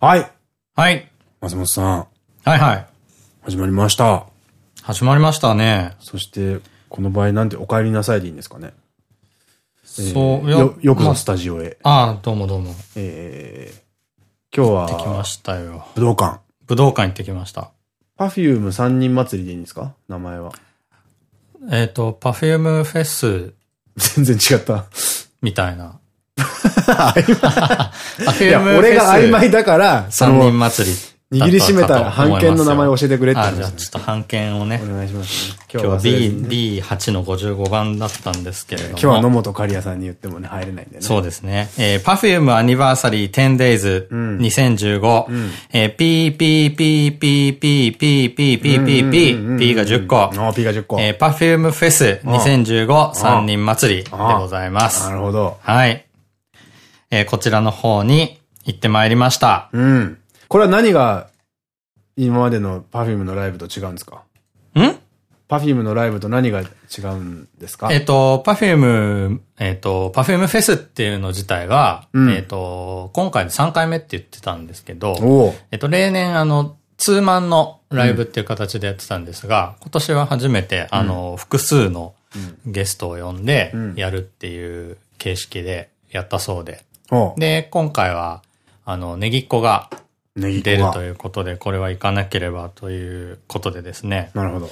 はい。はい。松本さん、はいはい。始まりました。始まりましたね。そして、この場合なんてお帰りなさいでいいんですかね。そう、えーよ、よくまあぞスタジオへ。ああ、どうもどうも。行えー、今日は、ってきましたよ。武道館。武道館行ってきました。 Perfume 三人祭りでいいんですか？名前は。えっと、 Perfume フェス 全然違った。みたいな。俺が曖昧だから、そ三人の、祭り。握りしめた半券の名前を教えてくれってじゃあちょっと半券をね。お願いしますね。今日は B、ね B8 の55番だったんですけれども。今日は野本刈谷さんに言ってもね、入れないんでね。そうですね。えー、Perfume Anniversary 10 Days ん2015。んえー、P、P、P、P、P、P、P、P、P、P、P が10個。ああ、P が10個。えー、Perfume Fest 2015三人祭りでございますな。るほど。はい。えー、こちらの方に行ってまいりました。うん。これは何が今までの Perfume のライブと違うんですか？ん？Perfume のライブと何が違うんですか？えっと、Perfume、えっと、Perfume Fest っていうの自体が、うんえっと、今回で3回目って言ってたんですけど。えっと、例年あの、ツーマンのライブっていう形でやってたんですが、今年は初めて、あの、複数のゲストを呼んでうんやるっていう形式でやったそうで。で、今回は、あの、ネギっ子が出るとう。いうことで、これは行かなければということでですね、なるほど。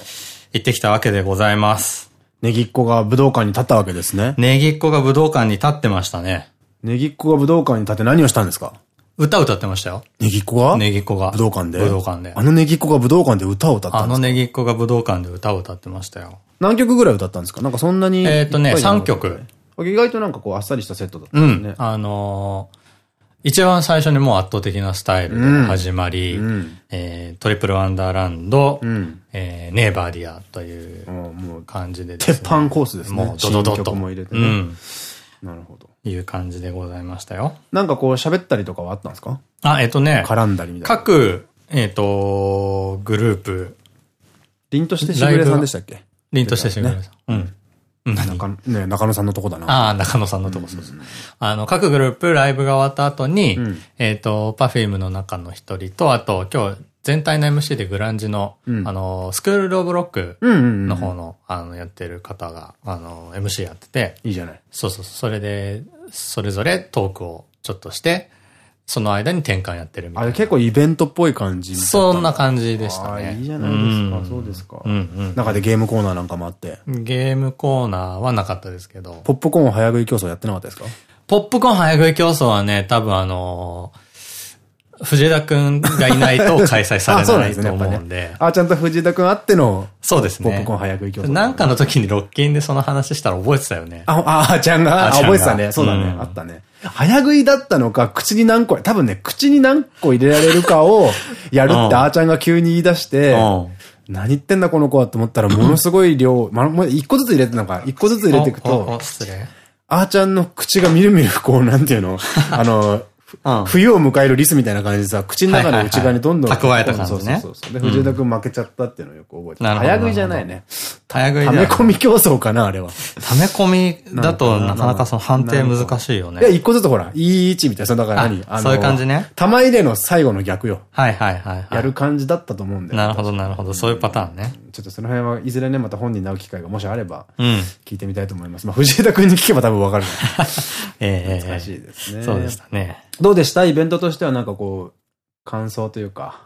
行ってきたわけでございます。ネギっ子が武道館に立ったわけですね。ネギっ子が武道館に立ってましたね。ネギっ子が武道館に立って何をしたんですか？歌歌ってましたよ。ネギっ子が？ネギっ子が。武道館で？武道館で。あのネギっ子が武道館で歌を歌ったんですか？あのネギっ子が武道館で歌を歌ってましたよ。何曲ぐらい歌ったんですか？なんかそんなに。えーとねいっぱいじゃなかった三曲。意外となんかこうあっさりしたセットだったうんん。ですね。あのー一番最初にもう圧倒的なスタイルで始まり、うん。えートリプルワンダーランド、うん。えーネーバーディアという感じでね鉄板コースですね。もうドドドと。曲も入れてね。うん。なるほど。いう感じでございましたよ。なんかこう喋ったりとかはあったんですか？あ、えっとね、絡んだりみたいな。各、えっと、グループ、凛として時雨さんでしたっけ？凛として時雨さん。うん。何中野ね中野さんのとこだな。ああ、中野さんのとこそうそう。あの、各グループライブが終わった後に、うんえっと、 Perfume の中の一人と、あと、今日、全体の MC でグランジの、うんあの、 School of Lock。の方の、あの、やってる方が、あの、MC やってて、いいじゃない。そうそうそう、それで、それぞれトークをちょっとして、その間に転換やってるみたいな。あれ結構イベントっぽい感じそんな感じでしたね。いいじゃないですか。そうですかう。んうん。中でゲームコーナーなんかもあって。ゲームコーナーはなかったですけど、ポップコーン早食い競争やってなかったですか？ポップコーン早食い競争はね、多分あのー藤枝くんがいないと開催されなんいね、やっぱ思うんで ね。。あ、ちゃんと藤田くんあっての、そうですね。ポップコーン早食い競争。なんかの時にロッキンでその話したら覚えてたよね。あ、あ、あちゃんが、あ、あちゃんが覚えてたね。そうだね。うんあったね。早食いだったのか、口に何個、多分ね、口に何個入れられるかを やるって、うんあーちゃんが急に言い出して、うん何言ってんだこの子はと思ったら、ものすごい量、ま、もう一個ずつ入れてたのか、一個ずつ入れていくと。あーちゃんの口がみるみるこう、なんていうの あの、うん冬を迎えるリスみたいな感じでさ、口の中の内側にどんどん。蓄えた感じねそうそうそう。で、藤枝くん負けちゃったっていうのをよく覚えてる。早食いじゃないね。早食いで溜め込み競争かな、あれは。溜め込みだとなんかなかその判定難しいよいや、ね。一個ずつほら、いい位置みたいな、そのだから何あそういう感じね。玉入れの最後の逆よ。はいはいはいはい。やる感じだったと思うんだよ。なるほどなるほど。そういうパターンね。ちょっとその辺はいずれね、また本人に会う機会がもしあれば、うん。聞いてみたいと思います。まあ、藤枝くんに聞けば多分わかる。ええ難しいですね。そうでしたね。どうでした？イベントとしてはなんかこう、感想というか。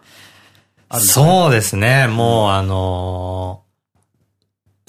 あるのかな？そうですね。もうあのー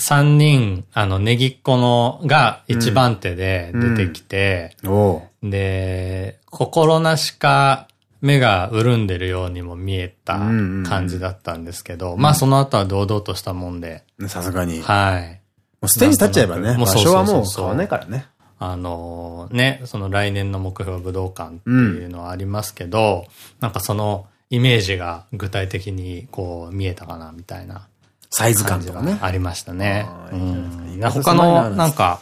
三人、あの、ネギっ子のが一番手で出てきて、おうで、心なしか目が潤んでるようにも見えたうんうんうん感じだったんですけど、まあその後は堂々としたもんで、さすがに。もはい。うステージ立っちゃえばね、もう場所はもう変わんないからね。あのね、その来年の目標は武道館っていうのはありますけど、なんかそのイメージが具体的にこう見えたかなみたいなサイズ感とかね。がありましたね他のなんか、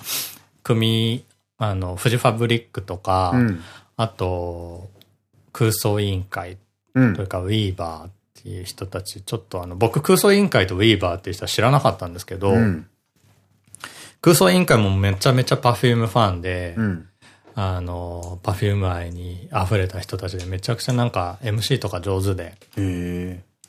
組、あの、フジファブリックとか、うん。あと、空想委員会うんというか、 WEAVER っていう人たち、ちょっとあの、僕空想委員会と WEAVER っていう人は知らなかったんですけど、うん。空想委員会もめちゃめちゃ Perfume ファンで、うん。あの、 Perfume 愛に溢れた人たちでめちゃくちゃなんか MC とか上手で。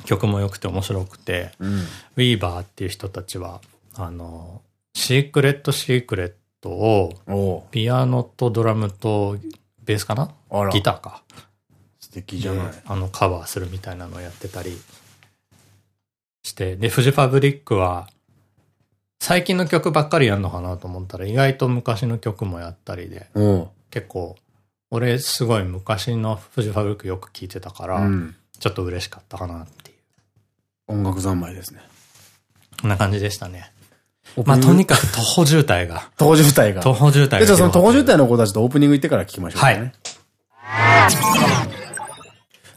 曲も良くて面白くて、うん。ウィーバーっていう人たちは、あの、シークレットシークレットを、ピアノとドラムとベースかな？ギターか。素敵じゃない。あの、カバーするみたいなのをやってたりして、で、フジファブリックは、最近の曲ばっかりやるのかなと思ったら、意外と昔の曲もやったりで、おう結構、俺すごい昔のフジファブリックよく聴いてたから、うん。ちょっと嬉しかったかなっていう。音楽三昧ですね。こんな感じでしたね。まあ、とにかく徒歩渋滞が。徒歩渋滞が。徒歩渋滞が。でじゃあその徒歩渋滞の子たちとオープニング行ってから聞きましょうかね。はい。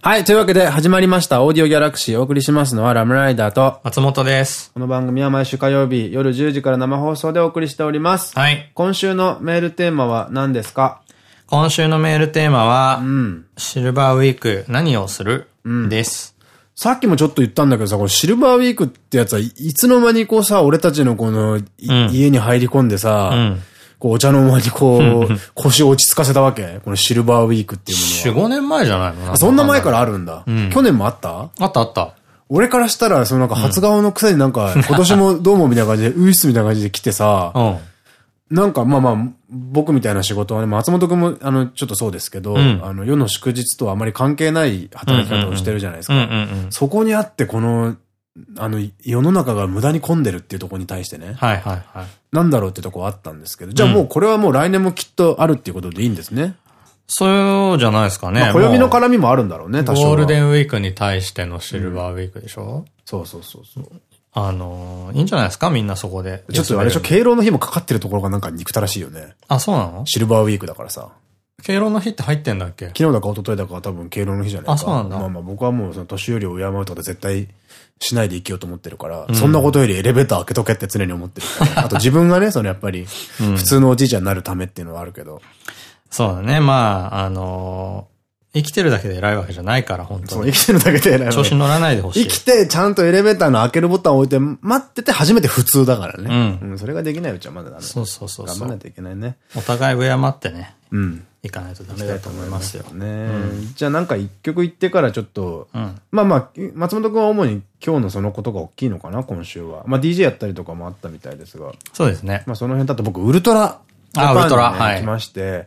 というわけで始まりました。オーディオギャラクシーお送りしますのはラムライダーと、松本です。この番組は毎週火曜日夜10時から生放送でお送りしております。はい。今週のメールテーマは何ですか？今週のメールテーマは、うん。シルバーウィーク何をする、です。さっきもちょっと言ったんだけどさ、このシルバーウィークってやつはい、いつの間にこうさ、俺たちのこの、い家に入り込んでさ、うん。こうお茶の間にこう、腰を落ち着かせたわけこのシルバーウィークっていう4、ものは。5年前じゃないの？あそんな前からあるんだ。ん去年もあった？あったあった。俺からしたら、そのなんか初顔のくせになんか、今年もどうもみたいな感じで、ウイスみたいな感じで来てさ、うん。なんかまあまあ、僕みたいな仕事はね、松本くんも、あの、ちょっとそうですけど、んあの、世の祝日とはあまり関係ない働き方をしてるじゃないですか。そこにあって、この、あの、世の中が無駄に混んでるっていうところに対してね、はいはいはい。なんだろうってとこあったんですけど、じゃあもうこれはもう来年もきっとあるっていうことでいいんですね？そうじゃないですかね。まあ、暦のも絡みもあるんだろうね、う多少は。ゴールデンウィークに対してのシルバーウィークでしょ、そうそうそうそう。あのー、いいんじゃないですか？みんなそこで。ちょっとあれでしょ、敬老の日もかかってるところがなんか憎たらしいよね。あ、そうなの？シルバーウィークだからさ。敬老の日って入ってんだっけ？昨日だか一昨日だかは多分敬老の日じゃないか。あそうなんだまあまあ僕はもうその年寄りを敬うとか絶対しないで生きようと思ってるから、そんなことよりエレベーター開けとけって常に思ってるから。あと自分がね、そのやっぱり、普通のおじいちゃんになるためっていうのはあるけど。そうだね。まあ、あのー生きてるだけで偉いわけじゃないから、本当そう、に。生きてるだけで偉い調子乗らないでほしい。生きて、ちゃんとエレベーターの開けるボタンを置いて、待ってて初めて普通だからね。ううん。それができないうちはまだダメ。そうそうそうそう。頑張らないといけないね。お互い敬ってね、うん。いかないとダメだと思いますよ。ね、じゃあなんか一曲言ってからちょっと、うん。まあまあ、松本くんは主に今日のそのことが大きいのかな、今週は。まあ DJ やったりとかもあったみたいですが。そうですね。まあその辺だと僕、ウルトラ、あウルトラはい来まして、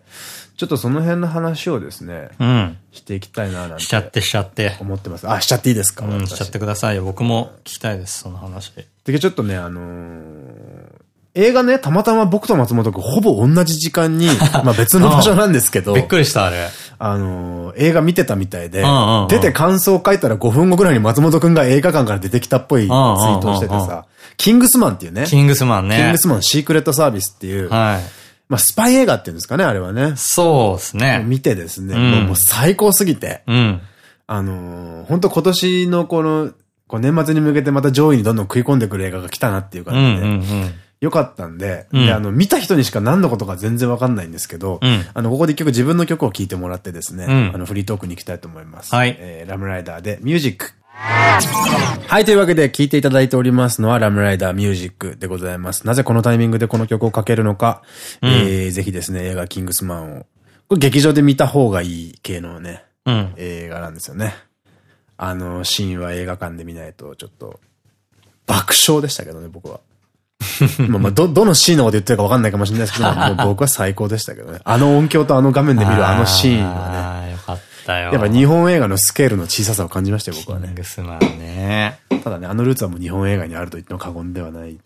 ちょっとその辺の話をですね、うん。していきたいななんしちゃっててしちゃって。思ってます。あ、しちゃっていいですか、うん、しちゃってくださいよ。僕も聞きたいです、その話。で、ちょっとね、あのー映画ね、たまたま僕と松本くんほぼ同じ時間に、まあ別の場所なんですけど、びっくりした、あれ。あのー映画見てたみたいで出て感想を書いたら5分後ぐらいに松本くんが映画館から出てきたっぽいツイートをしててさ、キングスマンっていうね、キングスマンね。キングスマンシークレットサービスっていう、はい。まあスパイ映画っていうんですかね、あれはね。そうですね。見てですね、うんもう最高すぎて、うん。あのー本当今年のこの、こう年末に向けてまた上位にどんどん食い込んでくる映画が来たなっていううん感じで、うんうん。よかったんで、うんで、あの、見た人にしか何のことか全然わかんないんですけど、うんあの、ここで一曲自分の曲を聴いてもらってですね、うんあの、フリートークに行きたいと思います。はいえーラムライダーでミュージック。はい、というわけで聴いていただいておりますのはラムライダーミュージックでございます。なぜこのタイミングでこの曲をかけるのか、うんえーぜひですね、映画キングスマンを、これ劇場で見た方がいい系のね、うん。映画なんですよね。あの、シーンは映画館で見ないと、ちょっと、爆笑でしたけどね、僕は。まあまあ、ど、どのシーンのこと言ってるか分かんないかもしれないですけど、もう僕は最高でしたけどね。あの音響とあの画面で見るあのシーンはね。ああ、よかったよ。やっぱ日本映画のスケールの小ささを感じましたよ、僕はね。キングスマンね。ただね、あのルーツはもう日本映画にあると言っても過言ではない。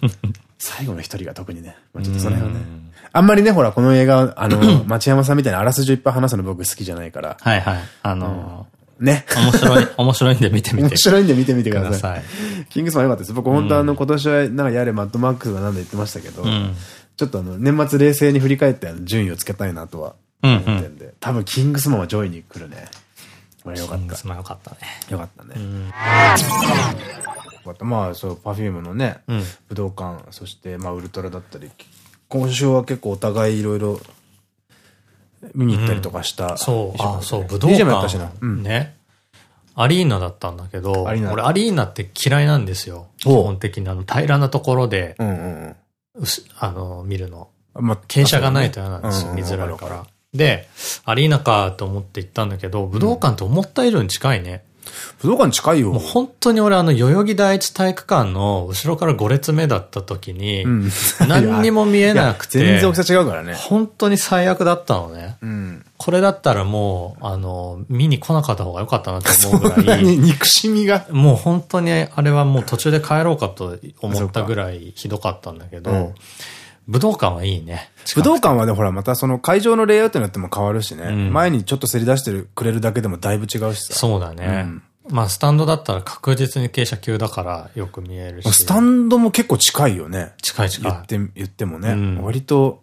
最後の一人が特にね。まあちょっとその辺はね。あんまりね、ほら、この映画、あの、町山さんみたいなあらすじをいっぱい話すの僕好きじゃないから。はいはい。あのね。ー、面白い、面白いんで見てみて面白いんで見てみてくください。キングスマン良かったです。僕本当あの今年はなんかやれマッドマックスがなんで言ってましたけど、んちょっとあの年末冷静に振り返って順位をつけたいなとは思ってるんで、多分キングスマンは上位に来るね。これよかったキングス。マンよかったね。よかったね。んよかった。まあそう、パフュームのね、うん武道館、そしてまあウルトラだったり、今週は結構お互いいろいろ見に行ったりとかした、そう、あ、そう、武道やったしな。館。うん。ね。アリーナだったんだけど、俺アリーナって嫌いなんですよ。基本的にあの平らなところで、あの、見るの。まあ、傾斜がないと嫌なんですよ、見づらいから。で、アリーナかと思って行ったんだけど、武道館って思った以上に近いね。武道館近いよ。もう本当に俺あの、代々木第一体育館の後ろから5列目だった時に、何にも見えなくて、全然大きさ違うからね。本当に最悪だったのね。うん。これだったらもう、あの、見に来なかった方が良かったなと思うぐらい、に憎しみが？もう本当にあれはもう途中で帰ろうかと思ったぐらいひどかったんだけど、うん武道館はいいね。武道館はね、ほら、またその会場のレイアウトによっても変わるしね。ん前にちょっとせり出してくれるだけでもだいぶ違うしさ。そうだね。まあ、スタンドだったら確実に傾斜急だからよく見えるし。スタンドも結構近いよね。近い近い。言って、言ってもね。うん割と、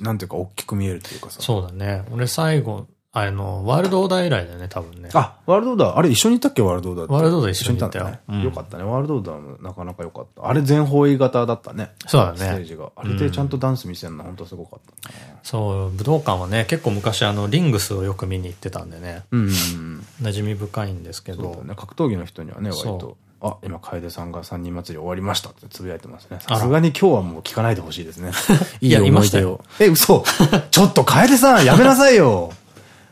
なんていうか大きく見えるというかさ。そうだね。俺最後、あの、ワールドオーダー以来だよね、多分ね。あ、ワールドオーダー。あれ一緒に行ったっけワールドオーダー。ワールドオーダー一緒に行ったよよかったね。ワールドオーダーもなかなか良かった。あれ全方位型だったね。そうだね。ステージが。あれでちゃんとダンス見せるの本当すごかったね。そう、武道館はね、結構昔あの、リングスをよく見に行ってたんでね、うん。馴染み深いんですけど、そうだね。格闘技の人にはね、割そと。あ、今、楓さんが三人祭り終わりましたってつぶやいてますね。さすがに今日はもう聞かないでほしいですね。いいや思いましたよ出を。え、嘘ちょっと楓さん、やめなさいよ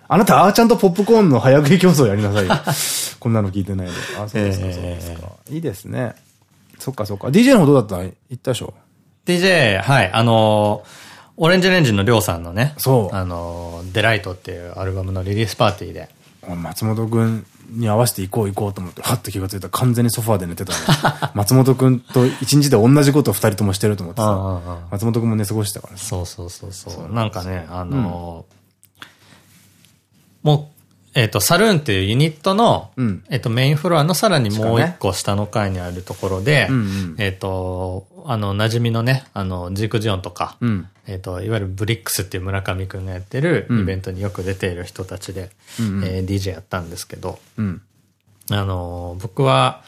あなた、あーちゃんとポップコーンの早食い競争やりなさいよ。こんなの聞いてないで。あ、そうですか、そうですか。いいですね。そっかそっか。DJ の方どうだった？行ったでしょ DJ、はい、あのーオレンジレンジのりょうさんのね、そうあのーデライトっていうアルバムのリリースパーティーで、松本くんに合わせて行こう行こうと思って、はっと気がついたら完全にソファーで寝てたの。松本くんと一日で同じことを二人ともしてると思ってさ、松本くんも寝過ごしてたからさ。そうそうそうそう。なんかね、あのーもう、えっ、と、サルーンっていうユニットの、うんえっと、メインフロアのさらにもう一個下の階にあるところで、うんうんえっと、あの、馴染みのね、あの、ジークジオンとか、うん。えっと、いわゆるブリックスっていう村上くんがやってるイベントによく出ている人たちで、うんうんえー DJ やったんですけど、うん。あの、僕は、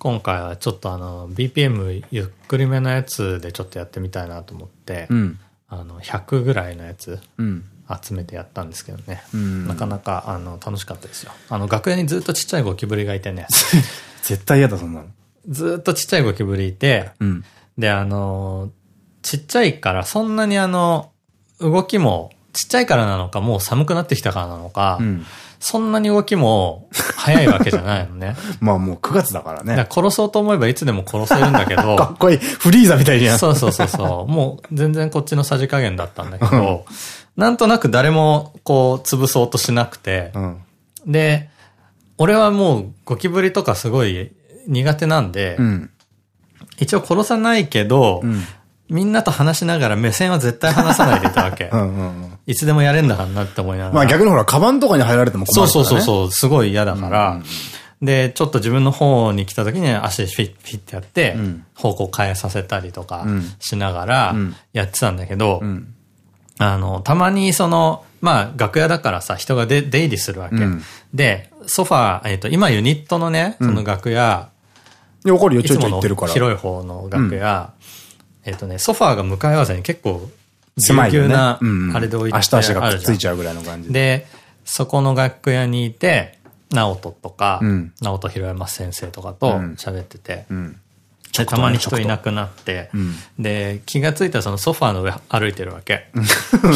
今回はちょっとあの、BPM ゆっくりめのやつでちょっとやってみたいなと思って、うん。あの、100ぐらいのやつうん。集めてやったんですけどね。うんなかなか、あの、楽しかったですよ。あの、楽屋にずっとちっちゃいゴキブリがいてね、絶対嫌だ、そんなの。ずっとちっちゃいゴキブリいて、うん。で、あの、ちっちゃいからそんなにあの、動きも、ちっちゃいからなのか、もう寒くなってきたからなのか、うん。そんなに動きも早いわけじゃないのね。まあもう9月だからだからね。殺そうと思えばいつでも殺せるんだけど、かっこいい。フリーザみたいじゃん。そうそうそうそう。もう全然こっちのさじ加減だったんだけど、なんとなく誰もこう潰そうとしなくてう、ん。で、俺はもうゴキブリとかすごい苦手なんで、うん。一応殺さないけど、うん。みんなと話しながら目線は絶対離さないでいたわけ。いつでもやれんだからなって思いながら。まあ逆にほら、カバンとかに入られても困そうるから、ね。そうそうそう、すごい嫌だから、で、ちょっと自分の方に来た時に足フィッ、フィッてやってん、方向変えさせたりとかうんしながらんやってたんだけど、うん。あの、たまにその、まあ、楽屋だからさ、人が出出入りするわけ。うん。で、ソファー、えっ、と、今ユニットのね、その楽屋、いや、わかるよ、ちょいちょいいつもの言ってるから。広い方の楽屋、えっとね、ソファーが向かい合わせに結構、ぎゅ狭いなうんうん、あれで置いてある足と足がくっついちゃうぐらいの感じ。で。で、そこの楽屋にいて、直人とか、うん。直人広山先生とかとうん。喋ってて、うん。でたまに人いなくなって、んで、気がついたらそのソファーの上歩いてるわけ。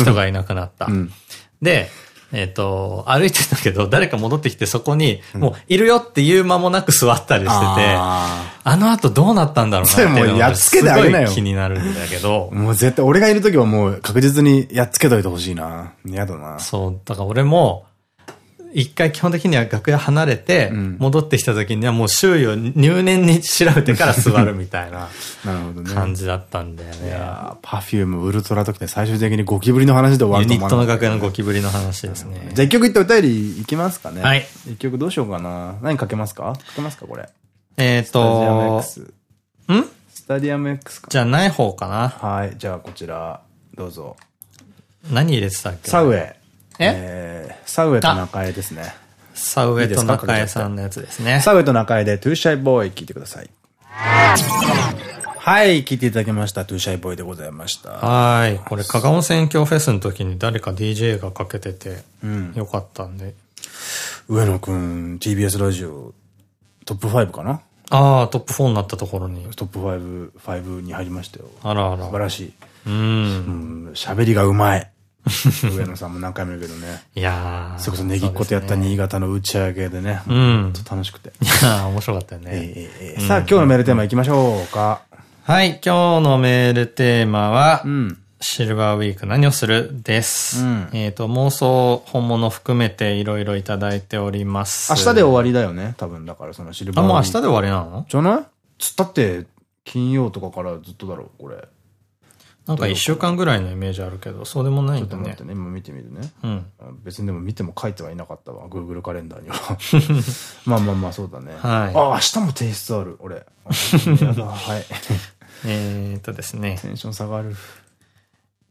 人がいなくなった。んで、えっ、と、歩いてたけど、誰か戻ってきてそこに、もういるよって言う間もなく座ったりしてて、ああの後どうなったんだろうなっていうのそれもうやっつけてあげなよすごい気になるんだけどー、もう絶対、俺がいるときはもう確実にやっつけといてほしいな。嫌だな。そう、だから俺も、一回基本的には楽屋離れて、ん戻ってきた時にはもう周囲を入念に調べてから座るみたいな。感じだったんだよね。パフューム、ウルトラときて最終的にゴキブリの話で終わユると思わなかったニットの楽屋のゴキブリの話ですね。じゃあ一曲いってお便りいきますかね。はい。一曲どうしようかな。何かけますか？かけますかこれ。えっスタディアムと、X。ん？スタディアム X か。じゃない方かな。はい。じゃあこちら、どうぞ。何入れてたっけ？サウェイ。え？えーサウェイと中江ですね。サウエと中江さんのやつですね。サウェイと中江でトゥーシャイボーイ聞いてください。はい、聞いていただきました。トゥーシャイボーイでございました。はーい。これ、加賀温泉郷フェスの時に誰か DJ がかけてて、よかったんで。上野くん、TBS ラジオ、トップ5かな？ああ、トップ4になったところに。トップ5、5に入りましたよ。あらあら。素晴らしい。うん。うん、喋りがうまい。上野さんも何回も言うけどね。いやー。それこそネギっ子とやった新潟の打ち上げでね。うん。楽しくて。いやー、面白かったよね。さあ、今日のメールテーマ行きましょうか。はい、今日のメールテーマは、うん。シルバーウィーク何をする？です。うんえっと、妄想、本物含めていろいろいただいております。明日で終わりだよね。多分、だからそのシルバあ、ーウィーク。もう明日で終わりなの？じゃない？つったって、金曜とかからずっとだろう、これ。なんか一週間ぐらいのイメージあるけど、そうでもないんだねちょっと待って。ね、今見てみるね。うん。あ別にでも見ても書いてはいなかったわ、Google カレンダーには。まあまあまあ、そうだね。はいあ、明日も提出ある、俺。あやだ、はい。えーっとですね、テンション下がる。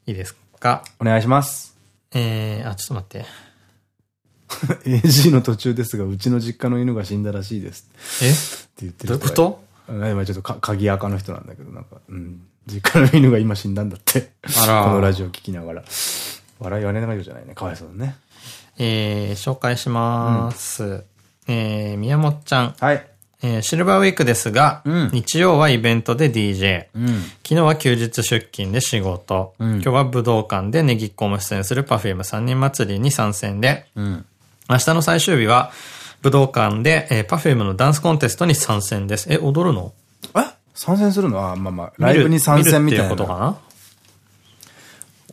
いいですか？お願いします。えー、あ、ちょっと待って。AG の途中ですが、うちの実家の犬が死んだらしいです。え？って言ってるどういうこと？あ今ちょっとか鍵垢の人なんだけど、なんか、うん。実家の犬が今死んだんだって。あらこのラジオ聞きながら。笑いはねないよじゃないね。かわいそうだね。えー、紹介します。えー、宮本ちゃん。はい。えーシルバーウィークですが、うん日曜はイベントで DJ。うん。昨日は休日出勤で仕事。うん今日は武道館でネギっ子も出演する Perfume 三人祭りに参戦で、うん。明日の最終日は武道館で、えー、Perfume のダンスコンテストに参戦です。え、踊るの？え参戦するのあ、まあまあ、ライブに参戦みたいな。ことか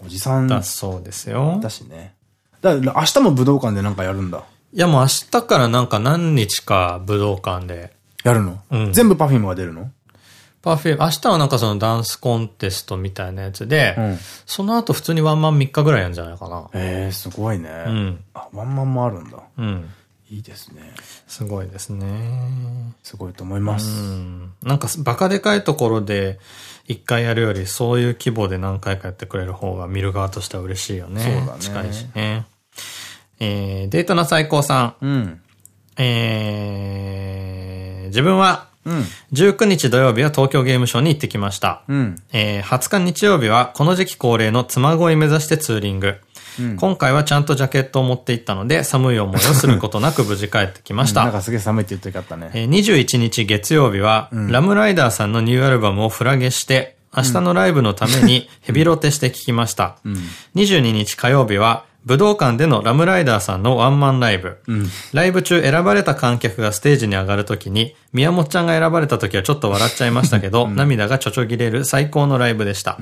おじさんだなだそうですよ。しね。だ明日も武道館でなんかやるんだ。いやもう明日からなんか何日か武道館で、やるの、うん全部パフィムが出るの？Perfume、明日はなんかそのダンスコンテストみたいなやつで、うん。その後普通にワンマン3日ぐらいやるんじゃないかな。ええすごいね。うん。あ、ワンマンもあるんだ。うん。いいですね。すごいですね。すごいと思います。うん。なんかバカでかいところで一回やるよりそういう規模で何回かやってくれる方が見る側としては嬉しいよね。そうだね近いしね。えー、デートの最高さん。うん。えー、自分はうん。19日土曜日は東京ゲームショウに行ってきました。うん。えー、20日日曜日はこの時期恒例の妻恋目指してツーリング。うん今回はちゃんとジャケットを持って行ったので寒い思いをすることなく無事帰ってきました。なんかすげえ寒いって言ってよかったね。えー21日月曜日は、ラムライダーさんのニューアルバムをフラゲして、明日のライブのために ヘビロテして聴きました。22日火曜日は、武道館でのラムライダーさんのワンマンライブ。ライブ中選ばれた観客がステージに上がるときに、宮本ちゃんが選ばれたときはちょっと笑っちゃいましたけど、涙がちょちょぎれる最高のライブでした。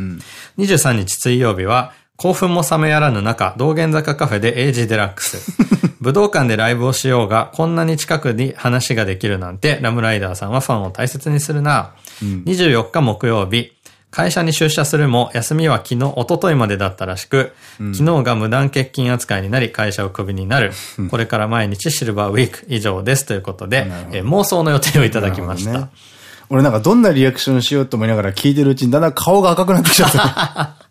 23日水曜日は、興奮も冷めやらぬ中、道玄坂カフェでエイジデラックス。武道館でライブをしようが、こんなに近くに話ができるなんて、ラムライダーさんはファンを大切にするな。24日木曜日、会社に出社するも、休みは昨日、一昨日までだったらしく、昨日が無断欠勤扱いになり、会社をクビになる。これから毎日シルバーウィーク以上です。ということで、えー妄想の予定をいただきました。俺なんかどんなリアクションしようと思いながら聞いてるうちにだんだん顔が赤くなってきちゃった。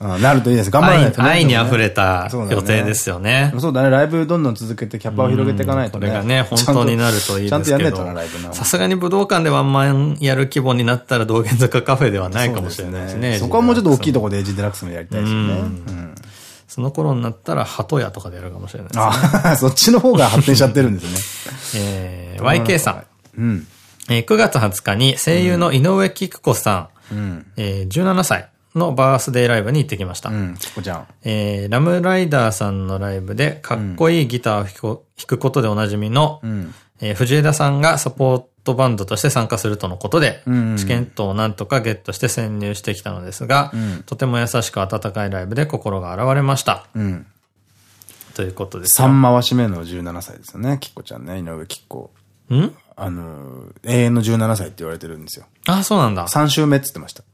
うんなるといいです。頑張らないとね。愛 愛に溢れた予定ですよね。そうだね、ライブどんどん続けてキャパを広げていかないとね。これがね、本当になるといいちゃんですけどとやんないとな、ライブな。さすがに武道館でワンマンやる規模になったら道玄坂カフェではないかもしれないですね。そこはもうちょっと大きいとこ。ころでエイジデラックスもやりたいですよね。うんその頃になったら鳩屋とかでやるかもしれないですね。あそっちの方が発展しちゃってるんですね。えー、YK さん。うん。えー9月20日に声優の井上菊子さん、うん。えー17歳のバースデーライブに行ってきました。うん。キコちゃん。えーラムライダーさんのライブでかっこいいギターを弾く弾くことでおなじみの、うん。えー藤枝さんがサポートバンドとして参加するとのことで、うんうんチケットをなんとかゲットして潜入してきたのですが、んとても優しく温かいライブで心が現れました。うん。ということですよ。3回し目の17歳ですよね。キッコちゃんね。井上キッコ。ん？あの、永遠の17歳って言われてるんですよ。あ、そうなんだ。3週目って言ってました。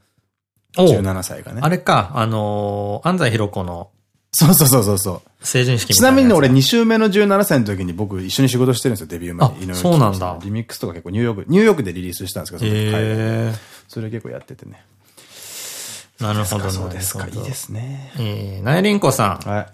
おう17歳がねあ。れか、あのー安西弘子のそうそうそうそうそう。成人式。ちなみに俺2週目の17歳の時に僕一緒に仕事してるんですよ、デビュー前に。そうなんだリミックスとか結構ニューヨーク、ニューヨークでリリースしたんですけど、その時海外でへそれ結構やっててね。ーなるほど、そうですか、ないるほどですね。えー、ナイリンコさん。はい。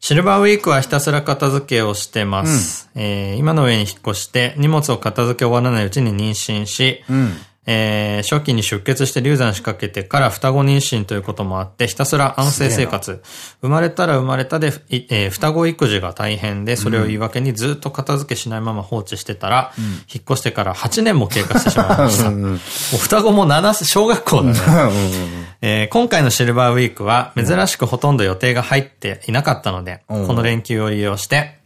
シルバーウィークはひたすら片付けをしてます。えー今の上に引っ越して荷物を片付け終わらないうちに妊娠し、うん。えー、初期に出血して流産しかけてから双子妊娠ということもあって、ひたすら安静生活。生まれたら生まれたで、えー、双子育児が大変で、それを言い訳にずっと片付けしないまま放置してたら、うん、引っ越してから8年も経過してしまいました。もう双子も7、小学校だね。えー、今回のシルバーウィークは珍しくほとんど予定が入っていなかったので、この連休を利用して、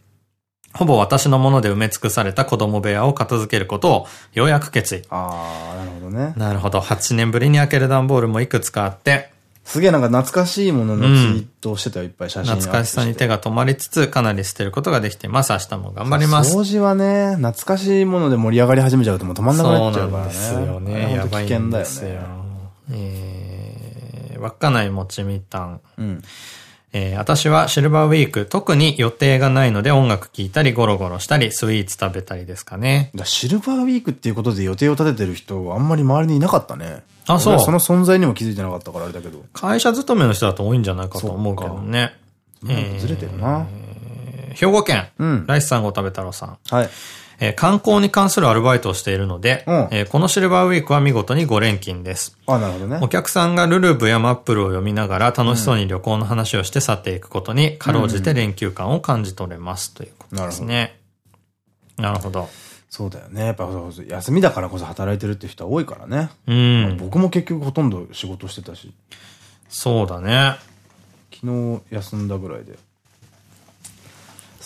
ほぼ私のもので埋め尽くされた子供部屋を片付けることをようやく決意。ああ、なるほどね。なるほど。8年ぶりに開ける段ボールもいくつかあって、すげえなんか懐かしいもののツイートをしてたよ、いっぱい写真懐かしさに手が止まりつつ、かなり捨てることができています。明日も頑張ります。掃除はね、懐かしいもので盛り上がり始めちゃうともう止まんなくなっちゃうからね。そうなんですよね。やばいんですよ。えー、稚内もちみたん。うん。えー、私はシルバーウィーク、特に予定がないので音楽聴いたり、ゴロゴロしたり、スイーツ食べたりですかね。シルバーウィークっていうことで予定を立ててる人、あんまり周りにいなかったね。あ、そう。その存在にも気づいてなかったからあれだけど。会社勤めの人だと多いんじゃないかと思うけどね。えー、ずれてるな。兵庫県、うん、ライスさんご食べ太郎さん。はい。えー、観光に関するアルバイトをしているので、うん、えー、このシルバーウィークは見事に5連勤です。あ、なるほどね。お客さんがルルブやマップルを読みながら楽しそうに旅行の話をして去っていくことに、かろうじて連休感を感じ取れますということですね。なるほど。そうだよね。やっぱ休みだからこそ働いてるって人は多いからね。うん。僕も結局ほとんど仕事してたし。そうだね。昨日休んだぐらいで。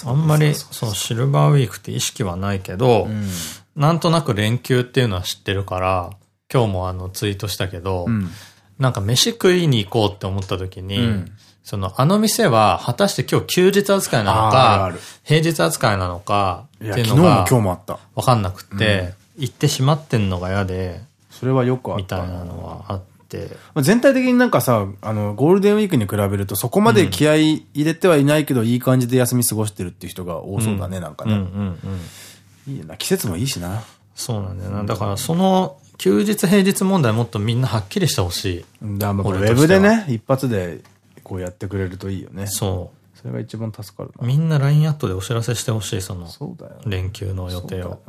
あんまり、そのシルバーウィークって意識はないけど、うん、なんとなく連休っていうのは知ってるから、今日もあのツイートしたけど、うん、なんか飯食いに行こうって思った時に、うん、そのあの店は果たして今日休日扱いなのか、平日扱いなのかっていうのが、今日もあった。わかんなくて、行ってしまってんのが嫌で、それはよくあった。みたいなのはあって。。全体的になんかさ、あの、ゴールデンウィークに比べるとそこまで気合い入れてはいないけど、いい感じで休み過ごしてるっていう人が多そうだね、なんかね。いいな、季節もいいしな。そうなんだよな。だからその、休日平日問題もっとみんなはっきりしてほしい。だウェブでね、一発でこうやってくれるといいよね。そう。それが一番助かるみんな LINE アットでお知らせしてほしい、その、連休の予定を。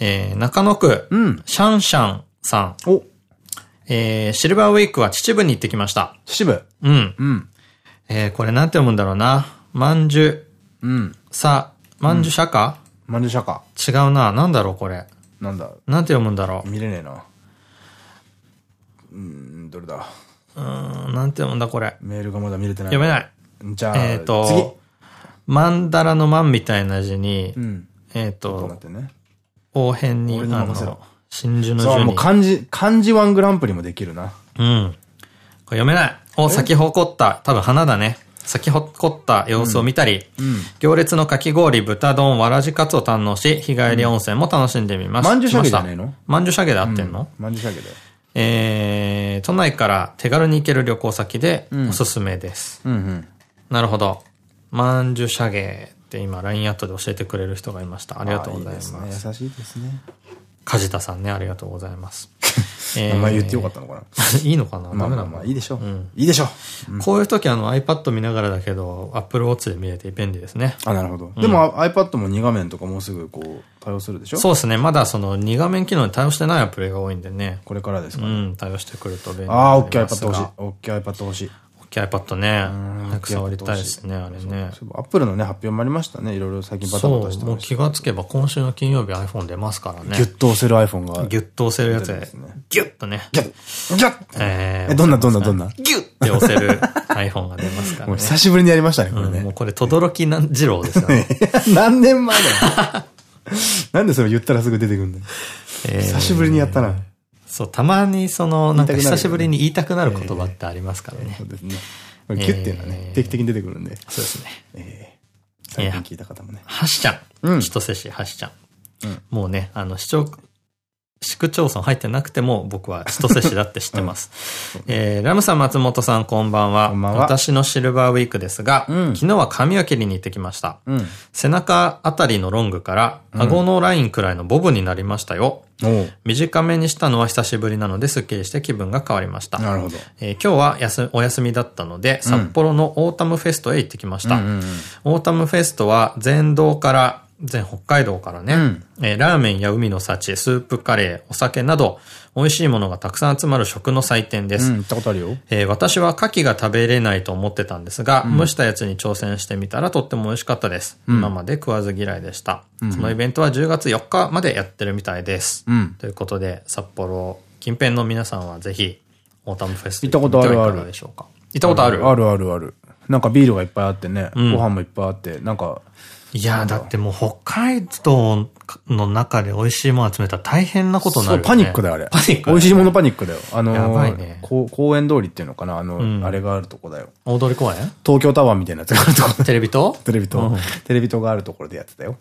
えー、中野区、うん、シャンシャンさん。おえー、シルバーウィークは秩父に行ってきました。秩父うん。うん。えー、これなんて読むんだろうな。まんじゅ。うん。さ、まんじゅ釈迦？まんじゅ釈迦。違うな。なんだろう、これ。なんだ？なんて読むんだろう。見れねえな。うん、どれだ？うん、なんて読むんだ、これ。メールがまだ見れてない。読めない。じゃあ、えっと、次。マンダラのマンみたいな字に、うん、えっと、待ってね。応変に、あの、真珠のそう、もう漢字、漢字ワングランプリもできるな。うん。これ読めない。お、咲き誇った、多分花だね。咲き誇った様子を見たり、うんうん、行列のかき氷、豚丼、わらじかつを堪能し、日帰り温泉も楽しんでみました。まんじゅしゃげじゃねえの？まんじゅしゃげで合ってんの？まんじゅしゃげで。えー、都内から手軽に行ける旅行先でおすすめです。なるほど。まんじゅしゃげって今 LINE アットで教えてくれる人がいました。ありがとうございます。いいすね、優しいですね。梶田さんね、ありがとうございます。名前言ってよかったのかな？いいのかな？ダメなのまあいいでしょう。いいでしょう。こういう時あの iPad 見ながらだけど、Apple Watch で見れて便利ですね。あ、なるほど。でも iPad も2画面とかもうすぐこう対応するでしょ？そうですね。まだその2画面機能に対応してないアプリが多いんでね。これからですかね。うん、対応してくると便利ああ、OK iPad 欲しい。OK iPad 欲しい。iPad ね。早く触りたいですね、あれね。アップルのね、発表もありましたね。いろいろ最近バタバタしてまもう気がつけば今週の金曜日 iPhone 出ますからね。ギュッと押せる iPhone が。ギュッと押せるやつで。ギュッとね。ギュッギュッえー、どんなどんなどんな？ギュッって押せる iPhone が出ますからね。もう久しぶりにやりましたね、これね。もうこれ、とどろき二郎ですよね。何年前だよ。なんでそれ言ったらすぐ出てくるんだよ。久しぶりにやったな。そう、たまにその、なんか久しぶりに言いたくなる言葉ってありますからね。そうですね。ギュッていうのはね、定期的に出てくるんで。そうですね。ええ。最近聞いた方もね。はしちゃん。うん。千歳市はしちゃん。うん。もうね、あの、市長、市区町村入ってなくても僕は千歳市だって知ってます。えー、ラムさん松本さんこんばんは。こんばんは。私のシルバーウィークですが、うん、昨日は髪を切りに行ってきました。うん、背中あたりのロングから顎のラインくらいのボブになりましたよ。短めにしたのは久しぶりなので、スッキリして気分が変わりました。なるほど。えー、今日はお休みだったので、札幌のオータムフェストへ行ってきました。オータムフェストは全道から全北海道からね、うんえーラーメンや海の幸、スープカレー、お酒など、美味しいものがたくさん集まる食の祭典です。うん、行ったことあるよ。えー私は牡蠣が食べれないと思ってたんですが、蒸したやつに挑戦してみたらとっても美味しかったです。今まで食わず嫌いでした。このイベントは10月4日までやってるみたいです。うん。ということで、札幌近辺の皆さんはぜひ、オータムフェス行ったことあるある行ってみてはいかがでしょうか？行ったことある？あるあるある。なんかビールがいっぱいあってね、んご飯もいっぱいあって、なんか、いやー、だってもう北海道の中で美味しいもの集めたら大変なことになるよ、ね。そうパニックだよ、あれ。パニックだよ美味しいものパニックだよ。あのやばいね公園通りっていうのかな？あの、んあれがあるとこだよ。大通公園？東京タワーみたいなやつがあるとこ。テレビ塔？テレビ塔、うんテレビ塔があるところでやってたよ。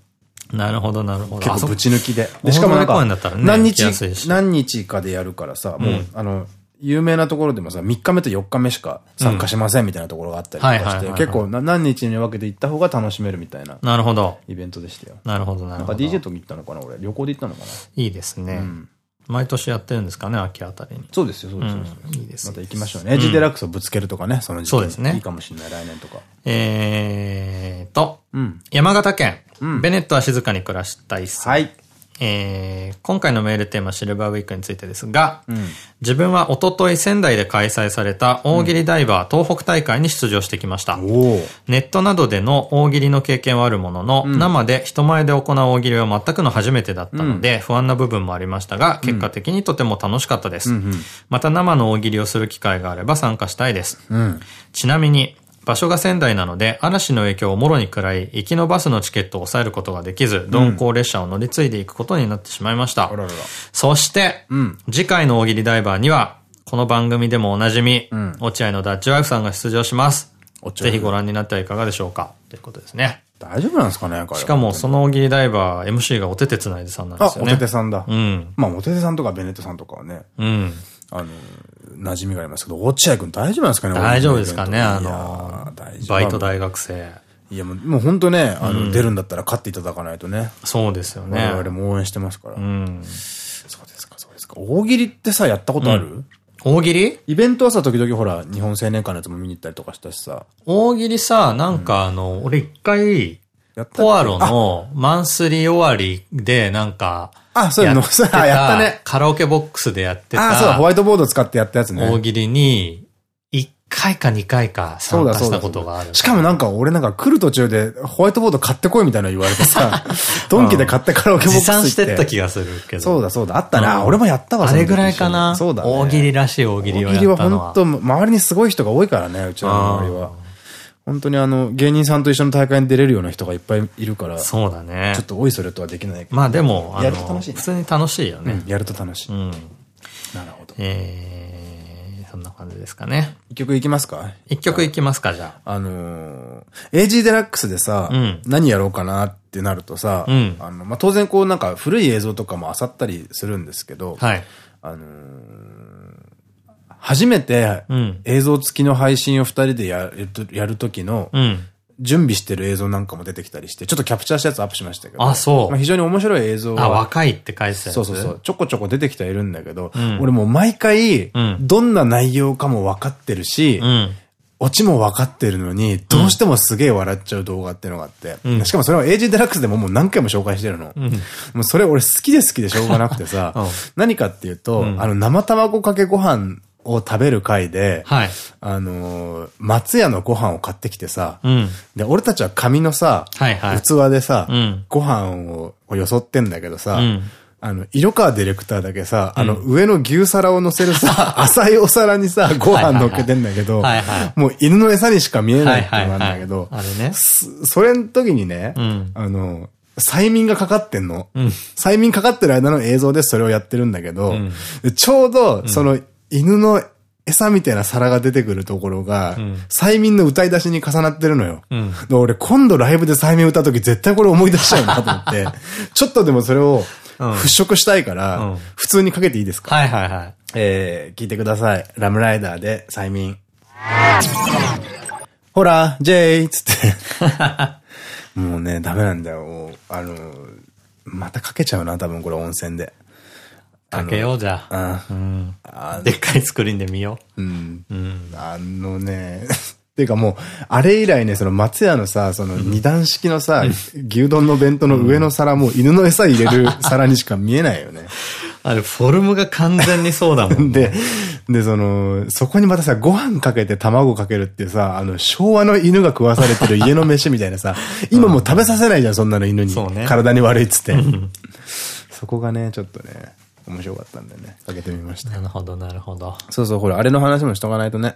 なるほど、なるほど。結構ぶち抜きで。そで、しかもなんか何日、し何日かでやるからさ、もう、あの、有名なところでもさ、3日目と4日目しか参加しませんみたいなところがあったりとかして、結構な何日に分けて行った方が楽しめるみたいななるほど。イベントでしたよ。なるほど、ななんかるほど。DJ と行ったのかな俺。旅行で行ったのかないいですね。ん毎年やってるんですかね、秋あたりに。そうですよ、そうですよ。そうですよいいですまた行きましょうね。エッジデラックスをぶつけるとかね、その時期そうですねいいかもしれない、来年とか。えーと、うん。山形県、うんベネットは静かに暮らしたいさん。はい。えー今回のメールテーマシルバーウィークについてですが、うん。自分は一昨日仙台で開催された大喜利ダイバー東北大会に出場してきました。おお。ネットなどでの大喜利の経験はあるものの、生で人前で行う大喜利は全くの初めてだったので、不安な部分もありましたが、結果的にとても楽しかったです。うんまた生の大喜利をする機会があれば参加したいです。うん。うん。ちなみに、場所が仙台なので、嵐の影響をもろに食らい、行きのバスのチケットを抑えることができず、鈍行列車を乗り継いでいくことになってしまいました。あららら。そして、うん。次回の大喜利ダイバーには、この番組でもおなじみ、ん落合のダッチワイフさんが出場します。ぜひご覧になってはいかがでしょうかということですね。大丈夫なんですかねこれ。しかも、その大喜利ダイバー、MC がおててつないでさんなんであ、おすよね。ててさんだ。うん。まあ、おててさんとかベネットさんとかはね、うん。あの、馴染みがありますけど、落合くん大丈夫なんですかね大丈夫ですかね、あのバイト大学生。いや、もう、もう本当ね、あの、出るんだったら勝っていただかないとね。そうですよね。我々も応援してますから。うん。そうですか、そうですか。大喜利ってさ、やったことある、大喜利？イベントはさ、時々ほら、日本青年会のやつも見に行ったりとかしたしさ。大喜利さ、なんかあの、俺一回、ポアロのマンスリー終わりでなんか、あ、そういうの、やったね。カラオケボックスでやってあ、そうだ、ホたワイトボード使ってやったやつね。大喜利に、1回か2回かそうだ、参加した。ことがある。しかもなんか、俺なんか来る途中で、ホワイトボード買ってこいみたいなの言われてさ、ドンキで買ってカラオケボックス持。参してった気がするけど。そうだ、そうだ、あったな。うん俺もやったわ、あれぐらいかな。そうだね。大喜利らしい大喜利をや大喜利はったのは。本当周りにすごい人が多いからね、うちらの周りは。本当にあの、芸人さんと一緒の大会に出れるような人がいっぱいいるから、ちそうだねょっ。とおいそれとはできない。まあでも、あの、やると楽しいね普通に楽しいよね。うんやると楽しい。うん。なるほど。えー、そんな感じですかね。一曲いきますか？一曲いきますか、じゃあ。あのー、AG デラックスでさ、うん何やろうかなってなるとさ、うんあの、まあ、当然こうなんか古い映像とかも漁ったりするんですけど、はい。あのー初めてうん。映像付きの配信を二人でやると、やる時のうん。準備してる映像なんかも出てきたりして、ちょっとキャプチャーしたやつアップしましたけど、あそうまあ非常に面白い映像あ、は、若いって書いてたやつ？そうそうそう、ちょこちょこ出てきてはいるんだけど、うん俺もう毎回、うんどんな内容かも分かってるし、うん。オチも分かってるのに、どうしてもすげえ笑っちゃう動画っていうのがあって。うんしかもそれは AG デラックスでももう何回も紹介してるの。うん。もうそれ俺好きで好きでしょうがなくてさ、うん何かっていうと、うんあの生卵かけご飯を食べる回で、はい。あのー松屋のご飯を買ってきてさ、うん。で、俺たちは紙のさ、はいはい。器でさ、うんご飯ををよそってんだけどさ、うんあの、色川ディレクターだけさ、あの、上の牛皿を乗せるさ、浅いお皿にさ、ご飯乗っけてんだけどもう犬の餌にしか見えなはいいって。なんだけど、あれね。すそれの時にね、うんあの、催眠がかかってんの。うん催眠かかってる間の映像でそれをやってるんだけど、ちょうど、その、犬の餌みたいな皿が出てくるところが、ん催眠の歌い出しに重なってるのよ。うん。で俺今度ライブで催眠歌う時絶対これ思い出しちゃうなと思って、ちょっとでもそれをうん払拭したいから、うん普通にかけていいですか、はいはいはい。えー、聞いてください。ラムライダーで催眠。ほら、ジェイつって。もうね、ダメなんだよ。あの、またかけちゃうな、多分これ温泉で。かけようじゃうん。あでっかいスクリーンで見ようん。う。うん。あのね、ていうかもう、あれ以来ね、その松屋のさ、その二段式のさ、牛丼の弁当の上の皿も犬の餌入れる 皿にしか見えないよね。あれ、フォルムが完全にそうだもんね。で、で、その、そこにまたさ、ご飯かけて卵かけるってさ、あの、昭和の犬が食わされてる家の飯みたいなさ、今もう食べさせないじゃん、そんなの犬に。ね、体に悪いっつって。そこがね、ちょっとね、面白かったんでね、かけてみました。なるほど、なるほど。そうそう、ほら、あれの話もしとかないとね。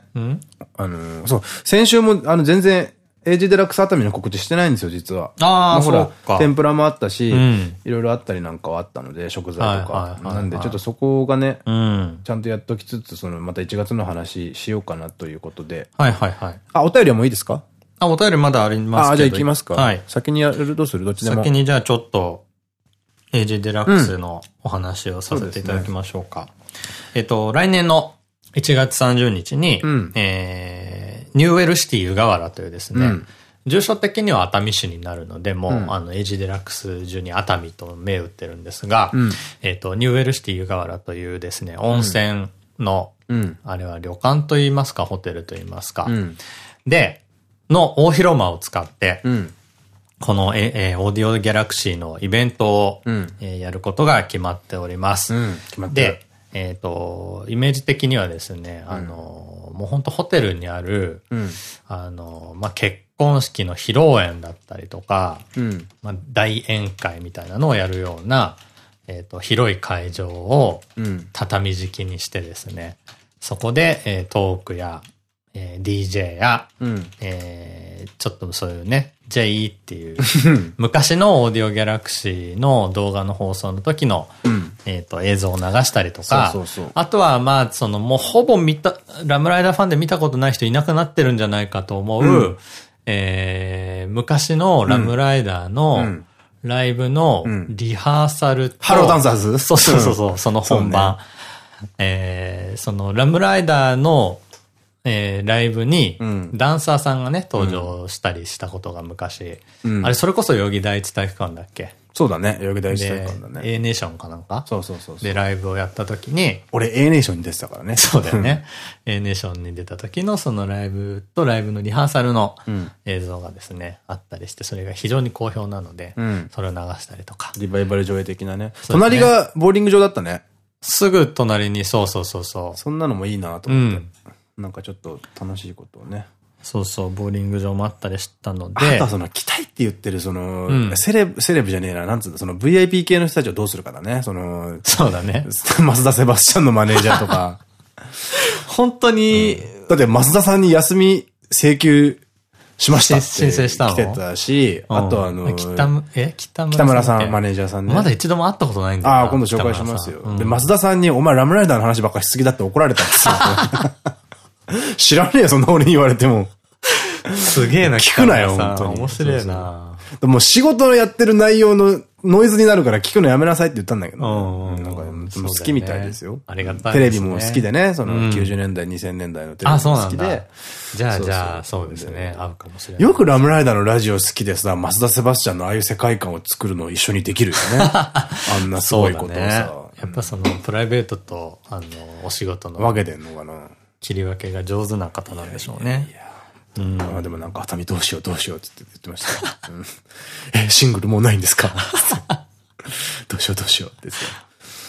あの、そう、先週も、あの、全然、エイジデラックス熱海の告知してないんですよ、実は。ああ、ほら、天ぷらもあったし、いろいろあったりなんかはあったので、食材とか。なんで、ちょっとそこがね、ちゃんとやっときつつ、その、また1月の話しようかなということで。はいはいはい。あ、お便りはもういいですか？あ、お便りまだありますあ、じゃあ行きますか。はい。先にやるどうする？どっちでも。先にじゃあちょっと、エイジデラックスのお話をさせていただきましょうか。えっと、来年の1月30日に、えー、ニューウェルシティ湯河原というですね、住所的には熱海市になるので、もう、うん、あの、エイジデラックス中に熱海と銘打ってるんですが、うん、えっと、ニューウェルシティ湯河原というですね、温泉の、うん、あれは旅館といいますか、ホテルといいますか、で、の大広間を使って、このえ、えー、オーディオギャラクシーのイベントを、えー、やることが決まっております。で、えっ、と、イメージ的にはですね、あの、もう本当ホテルにある、あの、まあ、結婚式の披露宴だったりとか、うん、まあ大宴会みたいなのをやるような、えっ、と、広い会場を畳敷きにしてですね、そこで、えー、トークや、えー、DJ や、うん、えー、ちょっとそういうね、J っていう、昔のオーディオギャラクシーの動画の放送の時の、うん、えっと、映像を流したりとか、あとは、まあ、その、もうほぼ見た、ラムライダーファンで見たことない人いなくなってるんじゃないかと思う、うん、えー、昔のラムライダーの、ライブのリハーサルと、ハローダンサーズ。そうそうそうそう、その本番。ね、えー、そのラムライダーの、えー、ライブに、ダンサーさんがね、登場したりしたことが昔。うん、あれ、それこそ代々木第一体育館だっけ？そうだね。代々木大師体育館だね。A ネーションかなんか？そうそうそうで、ライブをやった時に。俺 A ネーションに出てたからね。そうだよね。A ネーションに出た時のそのライブとライブのリハーサルの映像がですね、あったりして、それが非常に好評なので、それを流したりとか。リバイバル上映的なね。隣がボーリング場だったね。すぐ隣に、そうそうそうそう。そんなのもいいなと思って。なんかちょっと楽しいことをね。そうそう、ボーリング場もあったりしたので。あとはその、来たいって言ってる、その、うん、セレブ、セレブじゃねえな、なんつうの、その VIP 系の人たちをどうするかだね。その、そうだね。増田セバスチャンのマネージャーとか。本当に、うん、だって増田さんに休み請求しました申請したの？来てたし、あとあの、北え北村さん、マネージャーさんね。まだ一度も会ったことないんだああ、今度紹介しますよ。で、増田さんに、お前ラムライダーの話ばっかしすぎだって怒られたんですよ。知らねえよ、そんな俺に言われても。すげえな、聞くなよ、本当に。面白いなもう仕事のやってる内容のノイズになるから聞くのやめなさいって言ったんだけど。なんか、好きみたいですよ。ありがたい。テレビも好きでね、その90年代、2000年代のテレビも好きで。じゃあ、じゃあ、そうですね。合うかもしれない。よくラムライダーのラジオ好きでさ、増田セバスチャンのああいう世界観を作るのを一緒にできるよね。あんなすごいことをさ。やっぱその、プライベートと、あの、お仕事の。分けてんのかな。切り分けが上手な方なんでしょうね。いやうん、あでもなんか、熱海どうしようどうしようって言ってました。うん、え、シングルもうないんですか？どうしようどうしようって言っ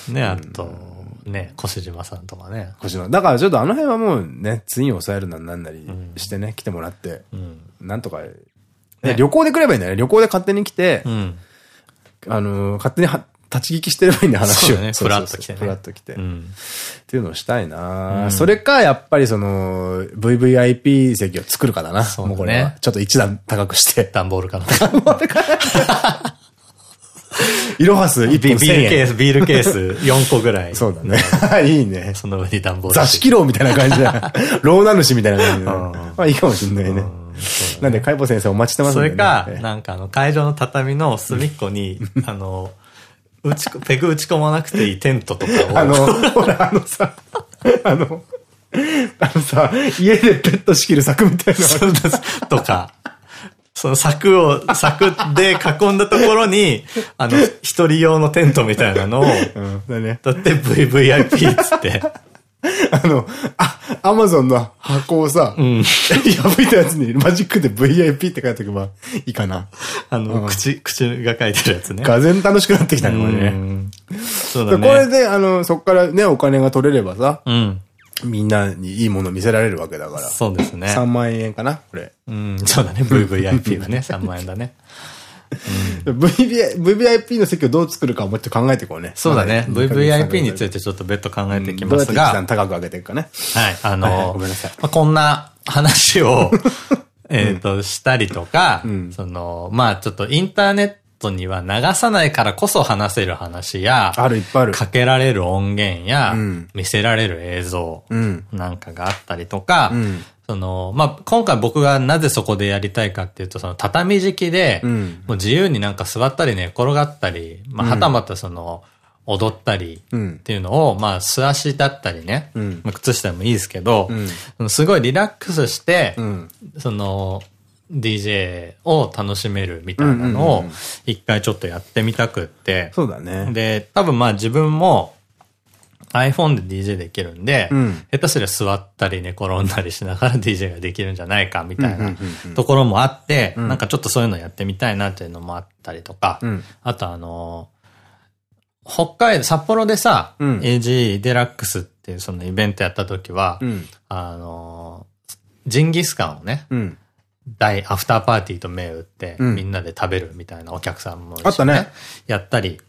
てね、あと、ね、越島さんとかね。越島。だからちょっとあの辺はもうね、次を抑えるななんなりしてね、来てもらって、なんとか、旅行で来ればいいんだよね。旅行で勝手に来て、あの、勝手に立ち聞きしてればいいんだ話を。ね。フラッと来てね。フラッと来て。っていうのをしたいなそれか、やっぱりその、VVIP 席を作るかだな。もうこれは。ちょっと一段高くして。段ボールかな。段ボールかイロハス1本ビールケース、ビールケース 4個ぐらい。そうだね。いいね。その上に段ボール。座敷牢みたいな感じだ。ローナ主みたいな感じだ。まあいいかもしんないね。なんで、海保先生お待ちしてますそれか、なんかあの、会場の畳の隅っこに、あの、打ち、ペグ打ち込まなくていいテントとかを。あの、ほら、あのさ、あの、あのさ、家でペット仕切る柵みたいな。とか。その柵を、柵で囲んだところに、あの、一人用のテントみたいなのを、うん、だね。だって VVIP っつって。あの、あ、アマゾンの箱をさ、破いたやつにマジックで VIP って書いておけばいいかな。あの、口、口が書いてるやつね。がぜん楽しくなってきたね、これね。そうだね。これで、あの、そこからね、お金が取れればさ、うん。みんなにいいもの見せられるわけだから。そうですね。3万円かなこれ。うん、そうだね。VVIP はね、3万円だね。VVIP の席をどう作るかもうちょっと考えていこうね。そうだね。VVIP についてちょっと別途考えていきますが。どう高く上げていくかね。はい。あの、ごめんなさい。こんな話を、えっと、したりとか、その、まあちょっとインターネットには流さないからこそ話せる話や、あるいっぱいある。かけられる音源や、見せられる映像なんかがあったりとか、その、まあ、今回僕がなぜそこでやりたいかっていうと、その畳敷きで、もう自由になんか座ったり寝転がったり、まあ、はたまたその、踊ったりっていうのを、まあ、素足だったりね、まあ、靴下でもいいですけど、すごいリラックスして、その、DJ を楽しめるみたいなのを一回ちょっとやってみたくって。そうだね。で、多分まあ自分も iPhone で DJ できるんで、うん、下手すりゃ座ったり寝転んだりしながら DJ ができるんじゃないかみたいなところもあって、うん、なんかちょっとそういうのやってみたいなっていうのもあったりとか、うん、あとあのー、北海道、札幌でさ、AG デラックスっていうそのイベントやった時は、あのー、ジンギスカンをね、大アフターパーティーと銘打って、みんなで食べるみたいなお客さんも、ね、あったね。やったり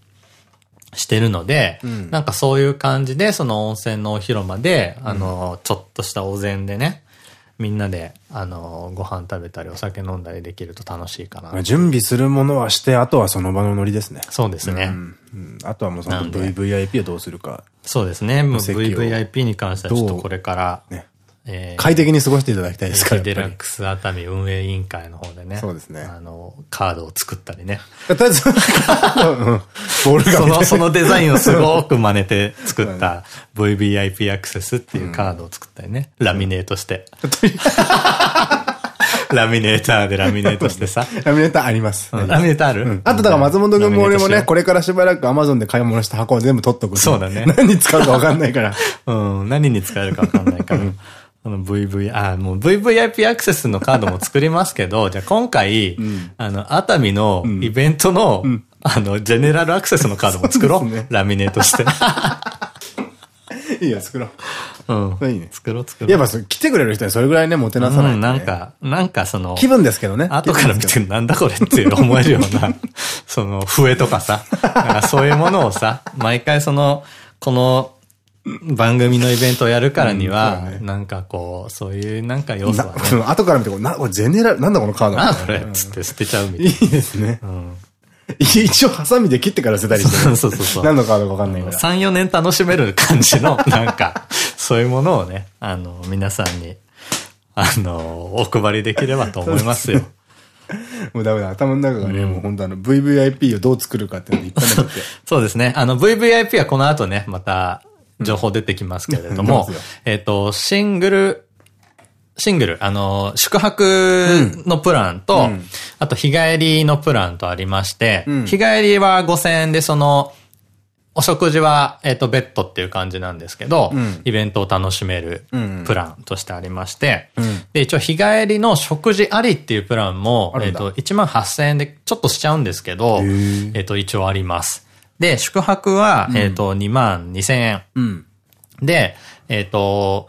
してるので、うん、なんかそういう感じで、その温泉のお広間で、あの、ちょっとしたお膳でね、みんなで、あの、ご飯食べたりお酒飲んだりできると楽しいかな。準備するものはして、あとはその場のノリですね。そうですね。うんうん、あとはもうその VVIP をどうするか。そうですね。VVIP に関してはちょっとこれから、ね、えー、快適に過ごしていただきたいですから。デラックス熱海運営委員会の方でね。そうですね。あの、カードを作ったりね。とりあえず、ボールがその、そのデザインをすごく真似て作った VVIP アクセスっていうカードを作ったりね。ラミネートして。ラミネーターでラミネートしてさ。ラミネーターあります。ラミネーターある？あとだから松本君も俺もね、これからしばらくアマゾンで買い物した箱を全部取っとく。そうだね。何に使うかわかんないから。うん、何に使えるかわかんないから。この VV、あ、もう VVIP アクセスのカードも作りますけど、じゃあ今回、うん、あの、熱海のイベントの、うん、あの、ジェネラルアクセスのカードも作ろう。ね、ラミネートして。いいよ、作ろう。うん。いいね。作ろう、作ろう。やっぱ、来てくれる人にそれぐらいね、もてなさないと、ね、うん、なんか、なんかその、気分ですけどね。後から見て、なんだこれって思えるような、その、笛とかさ、かそういうものをさ、毎回その、この、番組のイベントをやるからには、なんかこう、そういうなんか要素は、ね。後から見て、な、これゼネラル、なんだこのカードなこれつって捨てちゃうみたいな。いいですね。うん。一応ハサミで切ってから捨てたりして。そうそうそう。何のカードかわかんないから。3、4年楽しめる感じの、なんか、そういうものをね、あの、皆さんに、あの、お配りできればと思いますよ。もうダメだ。頭の中がね、もう本当あの VVIP をどう作るかっていうのいっぱいなって。そうですね。あの VVIP はこの後ね、また、情報出てきますけれども、えっと、シングル、シングル、あの、宿泊のプランと、うん、あと日帰りのプランとありまして、うん、日帰りは5000円でその、お食事は、えっ、と、ベッドっていう感じなんですけど、うん、イベントを楽しめるプランとしてありまして、で、一応日帰りの食事ありっていうプランも、えっと、1万8000円でちょっとしちゃうんですけど、えっと、一応あります。で、宿泊は、えっと、2万2000円。うん、で、えっと、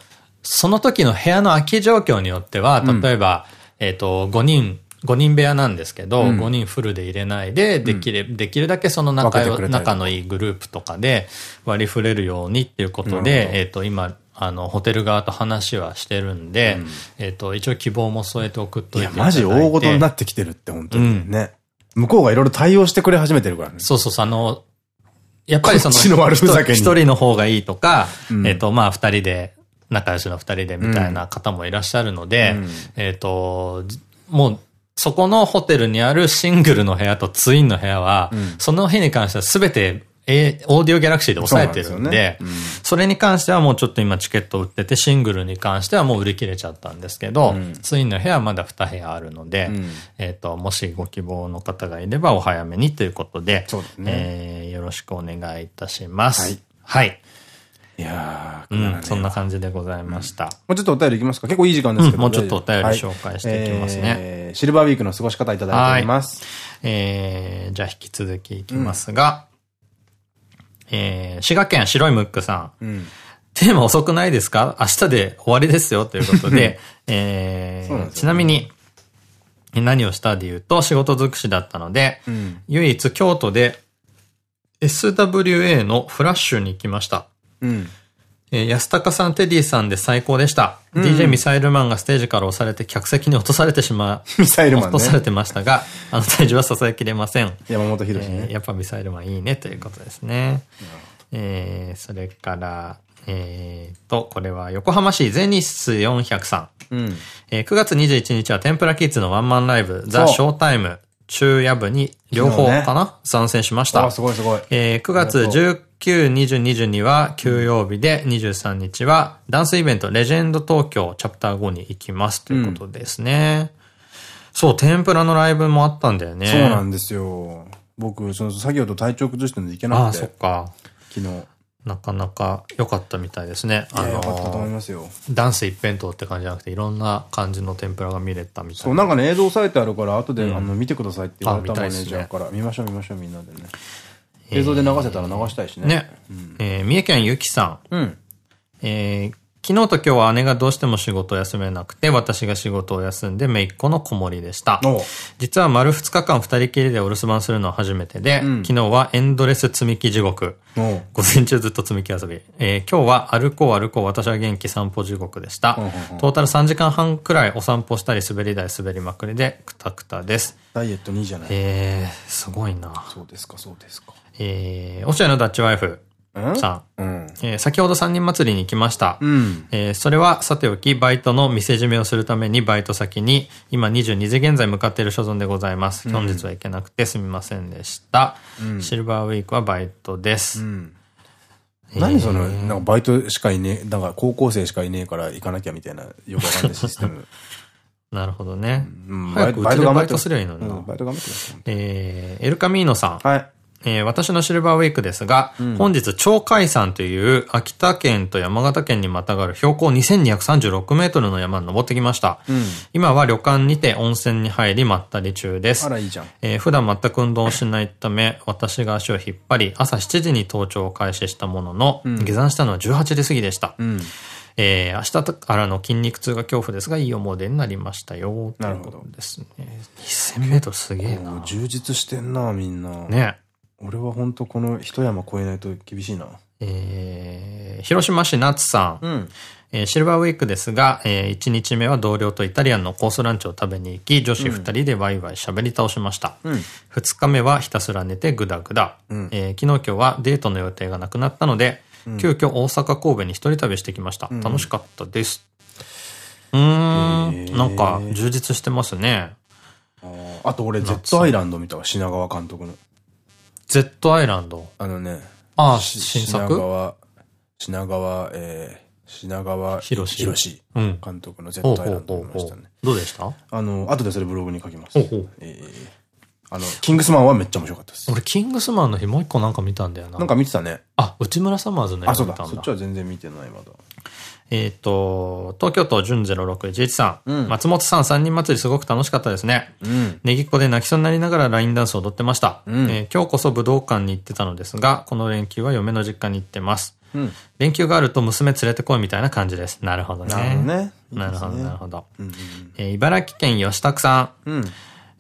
その時の部屋の空き状況によっては、例えば、えっと、5人、5人部屋なんですけど、うん、5人フルで入れないで、できる、できるだけその仲仲のいいグループとかで割り振れるようにっていうことで、えっと、今、あの、ホテル側と話はしてるんで、うん、えっと、一応希望も添えて送っといていいや、マジ大事になってきてるって、本当にね。うん、向こうがいろいろ対応してくれ始めてるからね。そうそう、あの、やっぱりその、一人の方がいいとか、うん、えっと、まあ、二人で、仲良しの二人でみたいな方もいらっしゃるので、うん、えっと、もう、そこのホテルにあるシングルの部屋とツインの部屋は、うん、その日に関しては全てえオーディオギャラクシーで抑えてるんで、そ、ねうん、それに関してはもうちょっと今チケット売ってて、シングルに関してはもう売り切れちゃったんですけど、うん、ツインの部屋はまだ2部屋あるので、うん、えっと、もしご希望の方がいればお早めにということで、でね、えー、よろしくお願いいたします。はい。はい。いやー、うん、そんな感じでございました。もうちょっとお便りいきますか？結構いい時間ですけど、もうちょっとお便り紹介していきますね。えシルバーウィークの過ごし方いただいております。えー、じゃあ引き続きいきますが、えー、滋賀県白いムックさん。うん。テーマ遅くないですか？明日で終わりですよということで、えー、ちなみに、何をしたで言うと仕事尽くしだったので、うん、唯一京都で SWA のフラッシュに行きました。うん、えー、安高さん、テディさんで最高でした。うん、DJ ミサイルマンがステージから押されて客席に落とされてしまう。ミサイルマン、ね、落とされてましたが、あの体重は支えきれません。山本博士、ね、えー、やっぱミサイルマンいいねということですね。うん、えー、それから、えーと、これは横浜市ゼニス400さん。うん、えー、9月21日は天ぷらキッズのワンマンライブ、ザ・ショータイム、中夜部に両方かな、ね、参戦しました。すごいすごい。えー、9月19、20、22は休養日で、23日はダンスイベント、レジェンド東京チャプター5に行きますということですね。うん、そう、天ぷらのライブもあったんだよね。そうなんですよ。僕、その作業と体調崩してんで行けなくて。ああ、そっか。昨日。なかなか良かったみたいですね。あの良かったと思いますよ。ダンス一辺倒って感じじゃなくて、いろんな感じの天ぷらが見れたみたいな。そう、なんかね、映像されてあるから、後で、あの、見てくださいって言われたマネージャーから、見ましょう見ましょうみんなでね。映像で流せたら流したいしね。ね。え三重県ゆきさん。うん。えー、昨日と今日は姉がどうしても仕事を休めなくて、私が仕事を休んで姪っ子の子守でした。実は丸2日間二人きりでお留守番するのは初めてで、うん、昨日はエンドレス積み木地獄。午前中ずっと積み木遊び。えー、今日は歩こう歩こう私は元気散歩地獄でした。トータル3時間半くらいお散歩したり滑り台滑りまくりでくたくたです。ダイエット2じゃないえー、すごいな。そうですか、そうですか。えー、おしゃのダッチワイフ。さん。うん、えー、先ほど三人祭りに行きました。うん、えー、それはさておき、バイトの店締めをするためにバイト先に、今22時現在向かっている所存でございます。本日は行けなくてすみませんでした。うん、シルバーウィークはバイトです。うん何その、なんかバイトしかいねえ、だから高校生しかいねえから行かなきゃみたいな、よくわかんないシステム。なるほどね。うん、早くうちでバイトすりゃいいのにな。バイト頑張って。えー、エルカミーノさん。はい。えー、私のシルバーウィークですが、うん、本日鳥海山という秋田県と山形県にまたがる標高2236メートルの山に登ってきました。うん、今は旅館にて温泉に入りまったり中です。あらいいじゃん。えー、普段全く運動をしないため、私が足を引っ張り、朝7時に登頂を開始したものの、うん、下山したのは18時過ぎでした。うんえー、明日からの筋肉痛が恐怖ですが、いい思い出になりましたよ。なるほど。ですね。2000メートルすげえな。充実してんな、みんな。ね。俺は本当この一山越えないと厳しいな。えー、広島市夏さん。うん、えー、シルバーウィークですが、えー、1日目は同僚とイタリアンのコースランチを食べに行き、女子2人でワイワイ喋り倒しました。うん、2日目はひたすら寝てグダグダ。うん、えー、昨日今日はデートの予定がなくなったので、うん、急遽大阪神戸に一人旅してきました。楽しかったです。うん、なんか充実してますね。あと俺、Z アイランド見たわ、品川監督の。Z アイランド？あのね。ああ、新作？品川、品川、えー、品川博士。監督の Z アイランドを見ましたね。どうでした？あの、後でそれブログに書きます。えあの、キングスマンはめっちゃ面白かったです。俺、キングスマンの日もう一個なんか見たんだよな。なんか見てたね。あ、内村サマーズのやつ見たんだ。あ、そうだ。そっちは全然見てない、まだ。えっと、東京都純0611さん。うん、松本さん三人祭りすごく楽しかったですね。うん、ネギっ子で泣きそうになりながらラインダンスを踊ってました。うん、えー、今日こそ武道館に行ってたのですが、この連休は嫁の実家に行ってます。うん、連休があると娘連れてこいみたいな感じです。なるほどね。なるほどね。なるほど、なるほど。茨城県吉拓さん。うん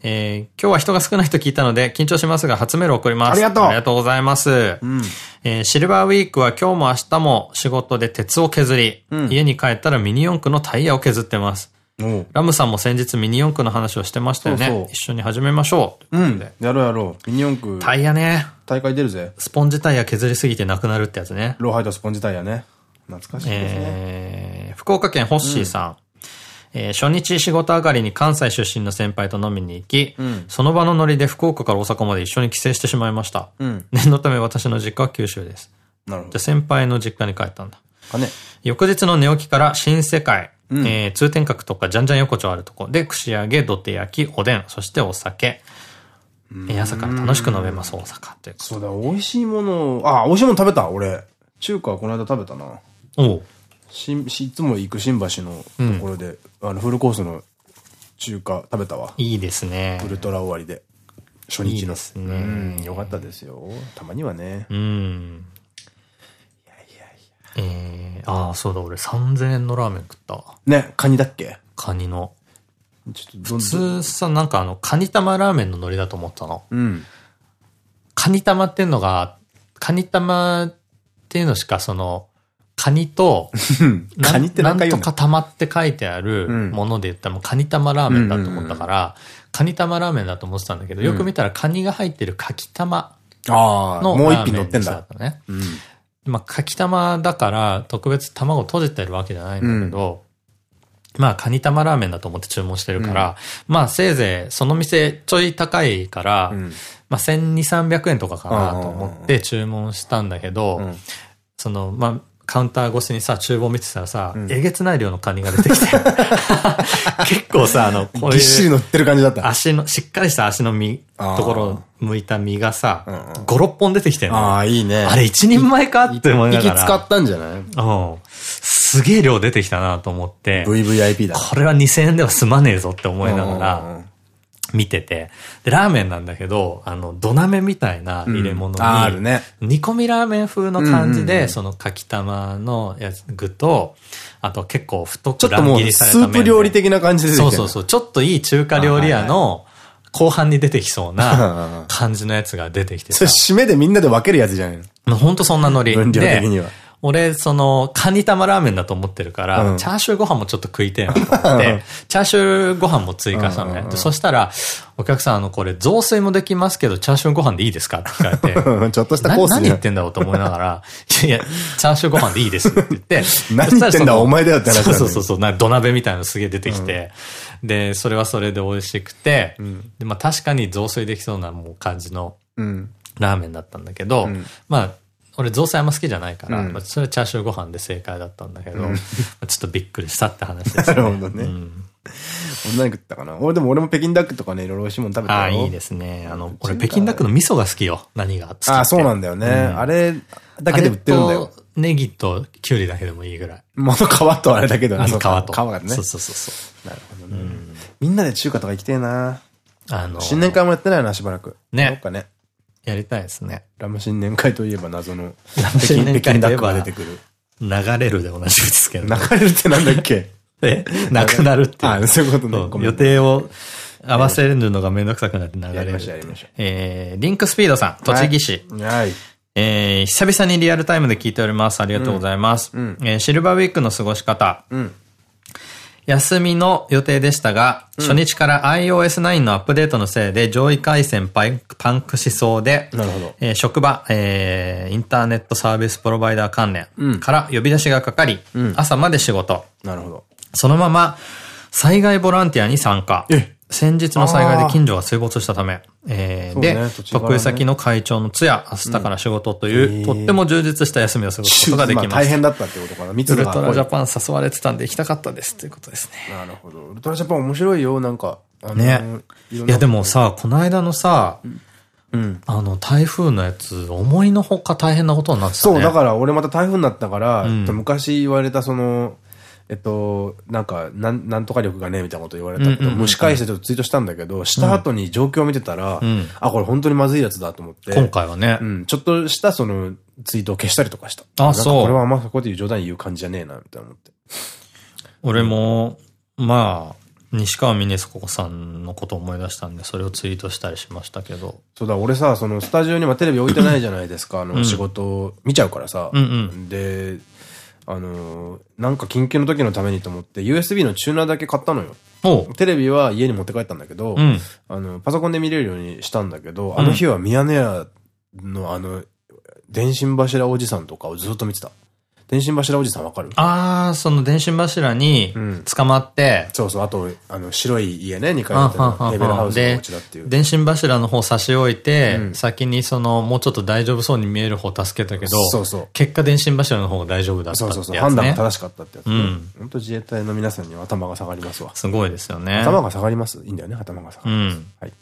えー、今日は人が少ないと聞いたので緊張しますが初メール送ります。ありがとうありがとうございます。うん、えー、シルバーウィークは今日も明日も仕事で鉄を削り、うん、家に帰ったらミニ四駆のタイヤを削ってます。ラムさんも先日ミニ四駆の話をしてましたよね。そうそう一緒に始めましょう。うん。やろうやろう。ミニ四駆。タイヤね。大会出るぜ。スポンジタイヤ削りすぎてなくなるってやつね。ローハイドスポンジタイヤね。懐かしいですね。えー、福岡県ホッシーさん。うんえー、初日仕事上がりに関西出身の先輩と飲みに行き、うん、その場のノリで福岡から大阪まで一緒に帰省してしまいました。うん、念のため私の実家は九州です。なるほど。じゃ先輩の実家に帰ったんだ。かね。翌日の寝起きから新世界、うん、えー、通天閣とかじゃんじゃん横丁あるとこで串揚げ、土手焼き、おでん、そしてお酒。え朝から楽しく飲めます、大阪って。そうだ、美味しいもの、あ、美味しいもの食べた、俺。中華はこの間食べたな。おししいつも行く新橋のところで、あの、フルコースの中華食べたわ。いいですね。ウルトラ終わりで。初日の。いいですねうん、よかったですよ。たまにはね。うん。えー、ああ、そうだ、俺3000円のラーメン食ったわ。ね、カニだっけ？カニの。ちょっとどん普。通さ、なんかあの、カニ玉ラーメンの海苔だと思ったの。うん。カニ玉っていうのが、カニ玉っていうのしか、その、カニと、なカニって何回言うの？なんとか玉って書いてあるうん。もので言ったらもうカニ玉ラーメンだと思ったから、カニ玉ラーメンだと思ってたんだけど、よく見たらカニが入ってるかき玉のもう一ラーメンにした品乗ってんね。うん。まあ、かき玉だから特別卵閉じてるわけじゃないんだけど、まあ、カニ玉ラーメンだと思って注文してるから、まあ、せいぜいその店ちょい高いから、うん。まあ、1200、300円とかかなと思って注文したんだけど、うん。その、まあ、カウンター越しにさ、厨房見てたらさ、んえげつない量のカニが出てきて、結構さ、あの、こういうぎっしり乗ってる感じだった。足の、しっかりした足の身、ところ向いた身がさ、うんうん5、6本出てきてるの。ああ、いいね。あれ一人前かって思いながら。一匹使ったんじゃない？うん。すげえ量出てきたなと思って、?VVIP だ。これは2000円では済まねえぞって思いながらうん見てて、で、ラーメンなんだけど、あの、土鍋みたいな入れ物に、うんああるね煮込みラーメン風の感じで、そのかきたまのやつ具と、あと結構太くちょっともう、乱切りされたス麺でープ料理的な感じでそうそうそう。ちょっといい中華料理屋の後半に出てきそうな 感じのやつが出てきてそれさ。締めでみんなで分けるやつじゃないのほんとそんなノリ。分量で的には。俺、その、カニ玉ラーメンだと思ってるから、うん。チャーシューご飯もちょっと食いてえなと思って、チャーシューご飯も追加したのね。でそしたら、お客さん、あの、これ、雑炊もできますけど、チャーシューご飯でいいですか？って聞かれて、う んちょっとしたなコースに何言ってんだろうと思いながら、いやいや、チャーシューご飯でいいですって言って、何言ってんだお前だよって話そうそうそう、な土鍋みたいなのすげえ出てきて、で、それはそれで美味しくて、で、まあ確かに雑炊できそうなもう感じのうん。ラーメンだったんだけど、ん。まあ、俺雑炊あんま好きじゃないから、うんまあそれはチャーシューご飯で正解だったんだけど、まあちょっとびっくりしたって話ですね。なるほどねうん俺何食ったかな？俺でも俺も北京ダックとかね、いろいろ美味しいもの食べたよ。ああ、いいですね。あの、俺北京ダックの味噌が好きよ。何がああ、そうなんだよね。あれだけで売ってるんだよネギとキュウリだけでもいいぐらい。もの皮とあれだけどね。皮と。皮がねそう。そうそうそう。なるほどね。みんなで中華とか行きてえな。あの、新年会もやってないな、しばらく。ねどっかね。やりたいですね。ラム新年会といえば謎のラム新年会といえば出てくる。流れるでおなじみですけど。流れるってなんだっけ？え？なくなるっていう。あそういうことね予定を合わせるのがめんどくさくなって流れる。やりましょうやりましょうえー、リンクスピードさん、栃木市。はい。えー、久々にリアルタイムで聞いております。ありがとうございます。うんえーシルバーウィークの過ごし方。うん。休みの予定でしたが、初日から iOS9 のアップデートのせいで上位回線パンパンクしそうで、えー職場、えーインターネットサービスプロバイダー関連うんから呼び出しがかかり、うん朝まで仕事。なるほど。そのまま災害ボランティアに参加え。先日の災害で近所が水没したため、えーで、得意先の会長の通夜、明日から仕事という、うんとっても充実した休みを過ごすことができまあます。大変だったってことかな。密ウルトラジャパン誘われてたんで行きたかったですということですね。なるほど。ウルトラジャパン面白いよ、なんか。ねいやでもさ、この間のさ、うん。あの台風のやつ、思いのほか大変なことになってたね。そう、だから俺また台風になったから、うん昔言われたその、えっと、なんか、なん、なんとか力がね、みたいなこと言われたこと、うんうんうんうん蒸し返してちょっとツイートしたんだけど、した後に状況を見てたら、うんあ、これ本当にまずいやつだと思って。今回はねう。ん、ちょっとしたその、ツイートを消したりとかした。あそうこれはあんまそこで冗談言う感じじゃねえな、みたいな思って。俺も、まあ、西川峰子さんのことを思い出したんで、それをツイートしたりしましたけど。そうだ、俺さ、そのスタジオにはテレビ置いてないじゃないですか、あの、うん仕事を見ちゃうからさ。うんうんで、あの、なんか緊急の時のためにと思って、USB のチューナーだけ買ったのよ。テレビは家に持って帰ったんだけど、うん。あの、パソコンで見れるようにしたんだけど、あの日はミヤネ屋のあの、電信柱おじさんとかをずっと見てた。電信柱おじさんわかる？あー、その電信柱にうん捕まって、そうそう、あと、あの、白い家ね、2階建てのレベルハウスのおで家だっていう。電信柱の方差し置いて、うん先にその、もうちょっと大丈夫そうに見える方助けたけど、そうそう結果電信柱の方が大丈夫だったってやつ、ね。そうそうそう、判断が正しかったってやつね。うん本当自衛隊の皆さんには頭が下がりますわ。すごいですよね。頭が下がります？いいんだよね、頭が下がります。うん。はい。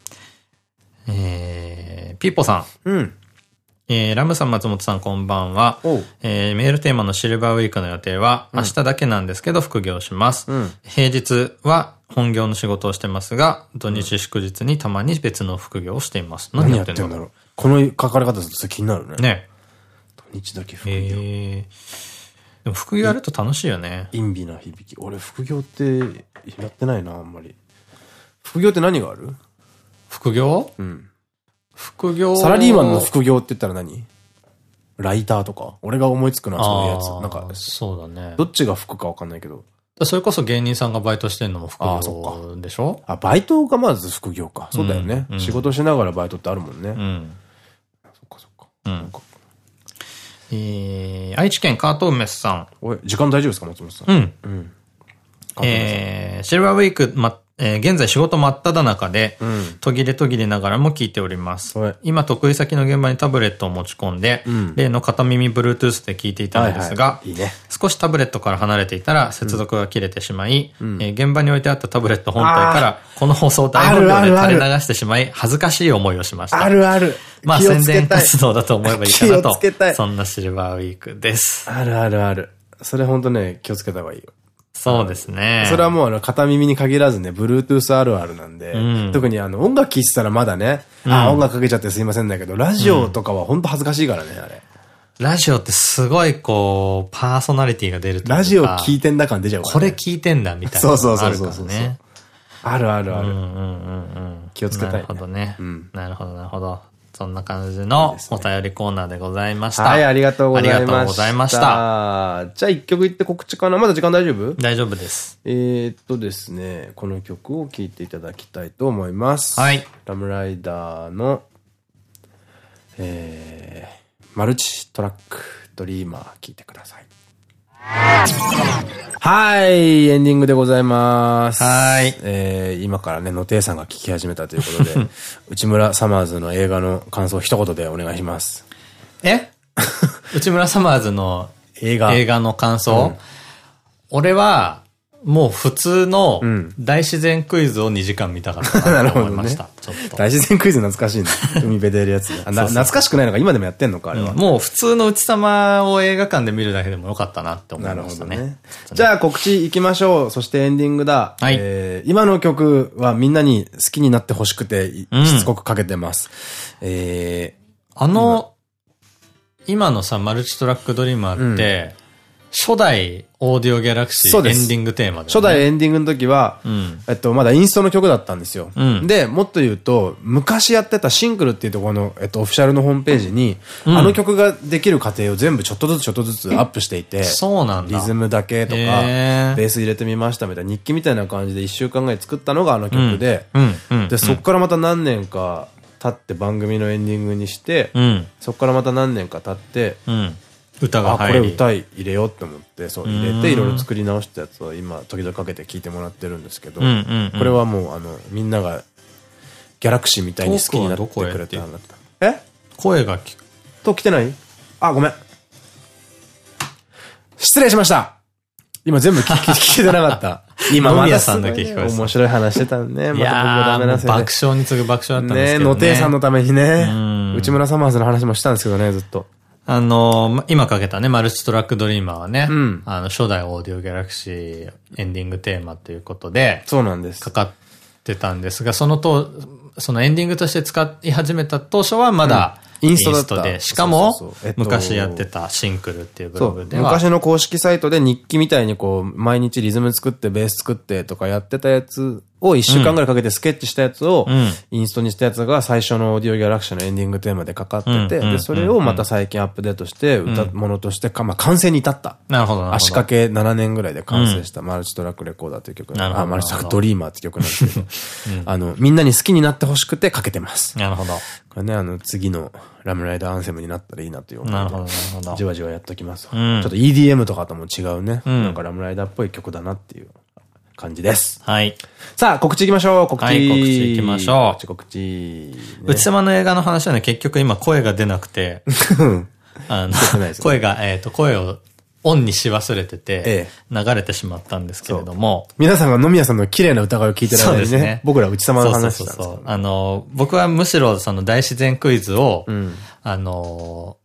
えー、ピーポさん。うん。えー、ラムさん、松本さん、こんばんは。えー、メールテーマのシルバーウィークの予定は、明日だけなんですけど、副業します。うん平日は本業の仕事をしてますが、土日祝日にたまに別の副業をしています。何何やっんだろやっててんだろう。この書かれ方すると気になるね。う。ね。土日だけ副業。えー、でも副業やると楽しいよね。陰微な響き。俺、副業ってやってないな、あんまり。副業って何がある？副業？うん。副業サラリーマンの副業って言ったら何？ライターとか？俺が思いつくのはそういうやつ。なんか、そうだねど。っちが副かわかんないけど。それこそ芸人さんがバイトしてんのも副業でしょ？あ、バイトがまず副業か。そうだよね。うん仕事しながらバイトってあるもんね。うん。そっかそっか。うんえー、愛知県カートンメスさん。おい、時間大丈夫ですか松本さん？うん。うん。えー、シルバーウィーク、ま、えー現在仕事真っ只中で、うん。途切れ途切れながらも聞いておりますはい。今、得意先の現場にタブレットを持ち込んで、うん例の片耳 Bluetooth で聞いていたのですが。少しタブレットから離れていたら接続が切れてしまい、んえー現場に置いてあったタブレット本体からこの放送を大音量で垂れ流してしまい、恥ずかしい思いをしました。あるある。まあ宣伝活動だと思えばいいかなと。そんなシルバーウィークです。あるあるある。それほんとね、気をつけた方がいいよ。そうですね。それはもうあの、片耳に限らずね、Bluetooth あるあるなんで、うん特にあの、音楽聴いてたらまだね、あ、音楽かけちゃってすいませんだけど、ラジオとかはほんと恥ずかしいからね、あれ。ラジオってすごいこう、パーソナリティが出るラジオ聞いてんだ感出ちゃうから、こね。れ聞いてんだみたいなそうそうそうそうそう。あるあるある。うんうんうんうん。気をつけたいねなるほどね。うんなるほどなるほど。そんな感じのお便りコーナーでございました。はい、ありがとうございました。ありがとうございました。じゃあ一曲いって告知かな？まだ時間大丈夫？大丈夫です。えーっとですね、この曲を聴いていただきたいと思います。はい。ラムライダーの、えー、マルチトラックドリーマー聴いてください。はい、エンディングでございます。はいえー、今からね、野亭さんが聞き始めたということで、内村サマーズの映画の感想を一言でお願いします。え？内村サマーズの映画。映画の感想、俺は、もう普通のん大自然クイズを2時間見たかったなと 思いました。大自然クイズ懐かしいね。海辺でやるやつ懐かしくないのか今でもやってんのかあれは。もう普通の内様を映画館で見るだけでもよかったなって思いましたね。ほどね。じゃあ告知行きましょう。そしてエンディングだ。はいえー今の曲はみんなに好きになってほしくて、しつこくかけてます。えあの、今のさ、マルチトラックドリーマーって、初代オーディオギャラクシーエンディングテーマだよね。初代エンディングの時は、んえっと、まだインストの曲だったんですよ。うんで、もっと言うと、昔やってたシンクルっていうところの、えっと、オフィシャルのホームページに、うんあの曲ができる過程を全部ちょっとずつちょっとずつアップしていて、そうなんだ。リズムだけとか、へーベース入れてみましたみたいな日記みたいな感じで一週間ぐらい作ったのがあの曲で。で、そっからまた何年か経って番組のエンディングにして、うん、そっからまた何年か経って、うん。歌あ、こが入り。れ歌い入れようって思って、そう入れうんていろいろ作り直したやつを今時々かけて聞いてもらってるんですけど、これはもうあの、みんながギャラクシーみたいに好きになってくれたんだった。え？声が聞く。と来てないあ、ごめん。失礼しました今全部聞き 聞けてなかった。今まださんだけ聞こえ面白い話してたんね。また僕ダメなせい爆笑に次ぐ爆笑だったんですねけどね。野亭さんのためにねうん、内村サマーズの話もしたんですけどね、ずっと。あの今かけたね、マルチトラックドリーマーはね、うんあの、初代オーディオギャラクシーエンディングテーマということで、そうなんですか。かってたんですが、そのと、そのエンディングとして使い始めた当初はまだ、うんインストで、しかも昔やってたシンクルっていうブそう。ログでは、昔の公式サイトで日記みたいにこう、毎日リズム作ってベース作ってとかやってたやつを一週間ぐらいかけてスケッチしたやつをうん、インストにしたやつが最初のオーディオギャラクシーのエンディングテーマでかかってて、うん。で、それをまた最近アップデートして、歌物としてか、まあ完成に至った。なるほど。足掛け7年ぐらいで完成したマルチトラックレコーダーという曲あ、マルチトラックドリーマーって曲なんですけど、あの、みんなに好きになってほしくてかけてます。なるほど。これね、あの、次のラムライダーアンセムになったらいいなというなるほど、なるほど。じ。わじわやっときますちょっと EDM とかとも違うね。うん。なんかラムライダーっぽい曲だなっていう感じです。はい。さあ、告知行きましょう。告知。はい告知行きましょう告知、告知。ね内様の映画の話はね、結局今声が出なくて、あの声が、えっと、声をオンにし忘れててえ、流れてしまったんですけれども。皆さんが野宮さんの綺麗な歌声を聞いてる間にね、ね僕ら内様の話したんですそうそうあの、僕はむしろその大自然クイズを、うん、あの、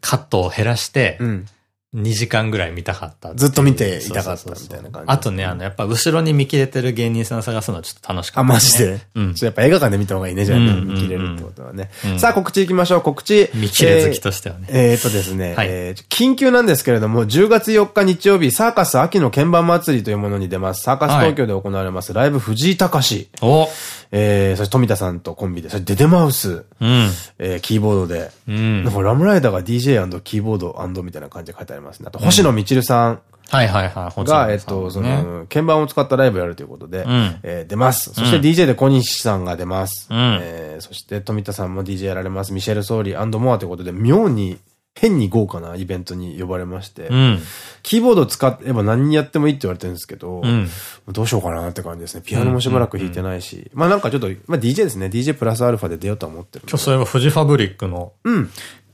カットを減らして、うん2時間ぐらい見たかったずっと見ていたかったみたいな感じ。あとね、あの、やっぱ後ろに見切れてる芸人さん探すのはちょっと楽しかった、ね。あ、マジで？うん。やっぱ映画館で見た方がいいね、じゃあ、ね、見切れるってことはね。さあ、告知行きましょう。告知。見切れ好きとしてはね。えー、っとですね、はい、えー、緊急なんですけれども、10月4日日曜日、サーカス秋の鍵盤祭りというものに出ます。サーカス東京で行われます、ライブ藤井隆。おえー、そして富田さんとコンビで、そしてデデマウス、うん、えー、キーボードで、うん、なんかラムライダーが DJ& キーボードみたいな感じで書いてありますね。あと、星野みちるさん。はいはいはい。が、えっと、その、鍵盤を使ったライブやるということで、え出ます。そして DJ で小西さんが出ます。えそして富田さんも DJ やられます。ミシェル・ソーリーモアということで、妙に変に豪華なイベントに呼ばれまして、うん、キーボード使えば何やってもいいって言われてるんですけど、うん、どうしようかなって感じですね。ピアノもしばらく弾いてないし、まあなんかちょっと、まあ DJ ですね。DJ プラスアルファで出ようと思ってる。今日そういえばフジファブリックの、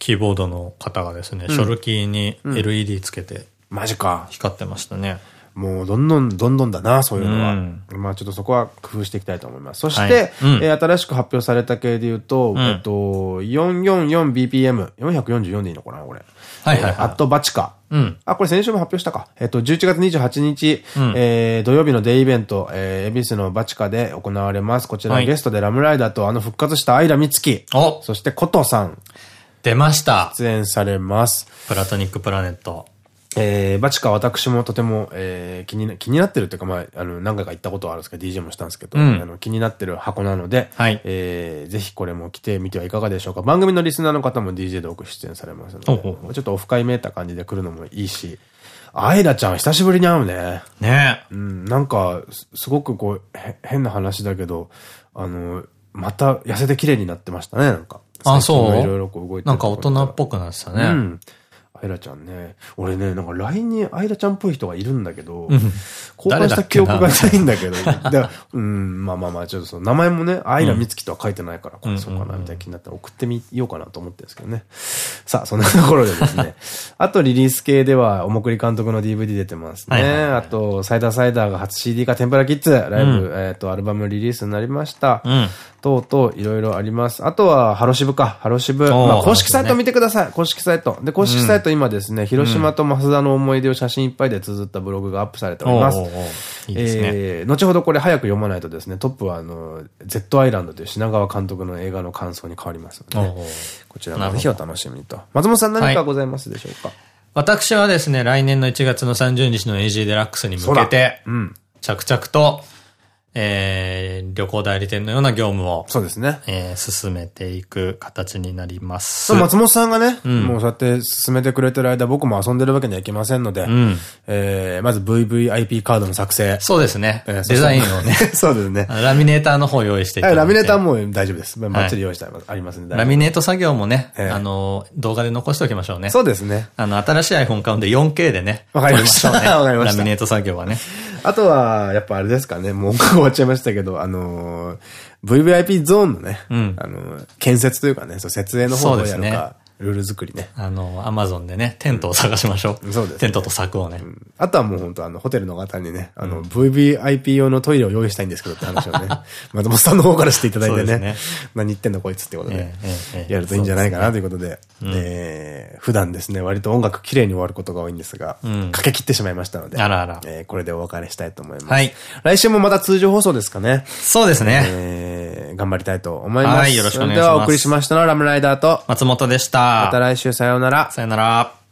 キーボードの方がですね、ショルキーに LED つけて、マジか。光ってましたね。もうどんどんどんどんだな、そういうのは。うん、まあちょっとそこは工夫していきたいと思います。そして、はいうん、えー、新しく発表された系で言うと、うん、えっと、444BPM、444でいいのかな、これ。はいはい、はい。アットバチカ。うん。あ、これ先週も発表したか。えっと、11月28日、うん、えー、土曜日のデイイベント、えー、恵比寿のバチカで行われます。こちらのゲストでラムライダーとあの復活したアイラミツキ。おそしてコトさん。出ました。出演されます。プラトニックプラネット。えー、バチカ私もとても、えー、気にな、気になってるっていうか、まあ、あの、何回か行ったことはあるんですけど、DJ もしたんですけど、うん、あの、気になってる箱なので、はい。えー、ぜひこれも来てみてはいかがでしょうか。番組のリスナーの方も DJ で多く出演されますので、ほうほうほうちょっとオフ会めいた感じで来るのもいいし、アイラちゃん久しぶりに会うね。ねうん、なんか、すごくこう、変な話だけど、あの、また痩せて綺麗になってましたね、なんか。あ、そう？いろいろこう動いてなんか大人っぽくなってたね。うん。アイラちゃんね。俺ね、なんか LINE にアイラちゃんっぽい人がいるんだけど、交換した記憶がないんだけど、でうん、まあまあまあ、ちょっとその名前もね、アイラみつきとは書いてないから、これそうかな、みたいな気になったら送ってみようかなと思ってるんですけどね。さあ、そんなところでですね。あとリリース系では、おもくり監督の DVD 出てますね。あと、サイダーサイダーが初 CD か天ぷらキッズ、ライブ、えっと、アルバムリリースになりました。とうとういろいろあります。あとは、ハロシブか。ハロシブ。まあ、公式サイト見てください。公式サイト。で、公式サイト今ですね、広島と増田の思い出を写真いっぱいで綴ったブログがアップされております。え後ほどこれ早く読まないとですね、トップはあの、Z アイランドという品川監督の映画の感想に変わりますので、こちらもぜひお楽しみにと。松本さん何かございますでしょうか、私はですね、来年の1月の30日の AG デラックスに向けて、着々と、えー、旅行代理店のような業務を、そうですね。えー、進めていく形になります。そう、松本さんがね、うん、もうそうやって進めてくれてる間、僕も遊んでるわけにはいきませんので、うん、えー、まず VVIP カードの作成。そうですね。えー、デザインをね。そう ですね。ラミネーターの方用意していたラミネーターも大丈夫です。バッチリ用意してありますんで。ラミネート作業もね、あの、動画で残しておきましょうね。そうですね。あの、新しい iPhone 買うんで 4K でね。わかりました。わかりました。ラミネート作業はね。あとは、やっぱあれですかね、もう終わっちゃいましたけど、あのー、VVIP ゾーンのね、うん、あの、建設というかね、そう設営の方をやるか、ルール作りね。あの、アマゾンでね、テントを探しましょう。そうです。テントと柵をね。あとはもう本当あの、ホテルの方にね、あの、VVIP 用のトイレを用意したいんですけどって話をね、松本さんの方からしていただいてね、何言ってんのこいつってことで、やるといいんじゃないかなということで、え普段ですね、割と音楽綺麗に終わることが多いんですが、かけ切ってしまいましたので、あらあら。えこれでお別れしたいと思います。はい。来週もまた通常放送ですかね。そうですね。え頑張りたいと思います。はい、よろしくお願いします。ではお送りしましたのはラムライダーと松本でした。また来週さようなら。さようなら。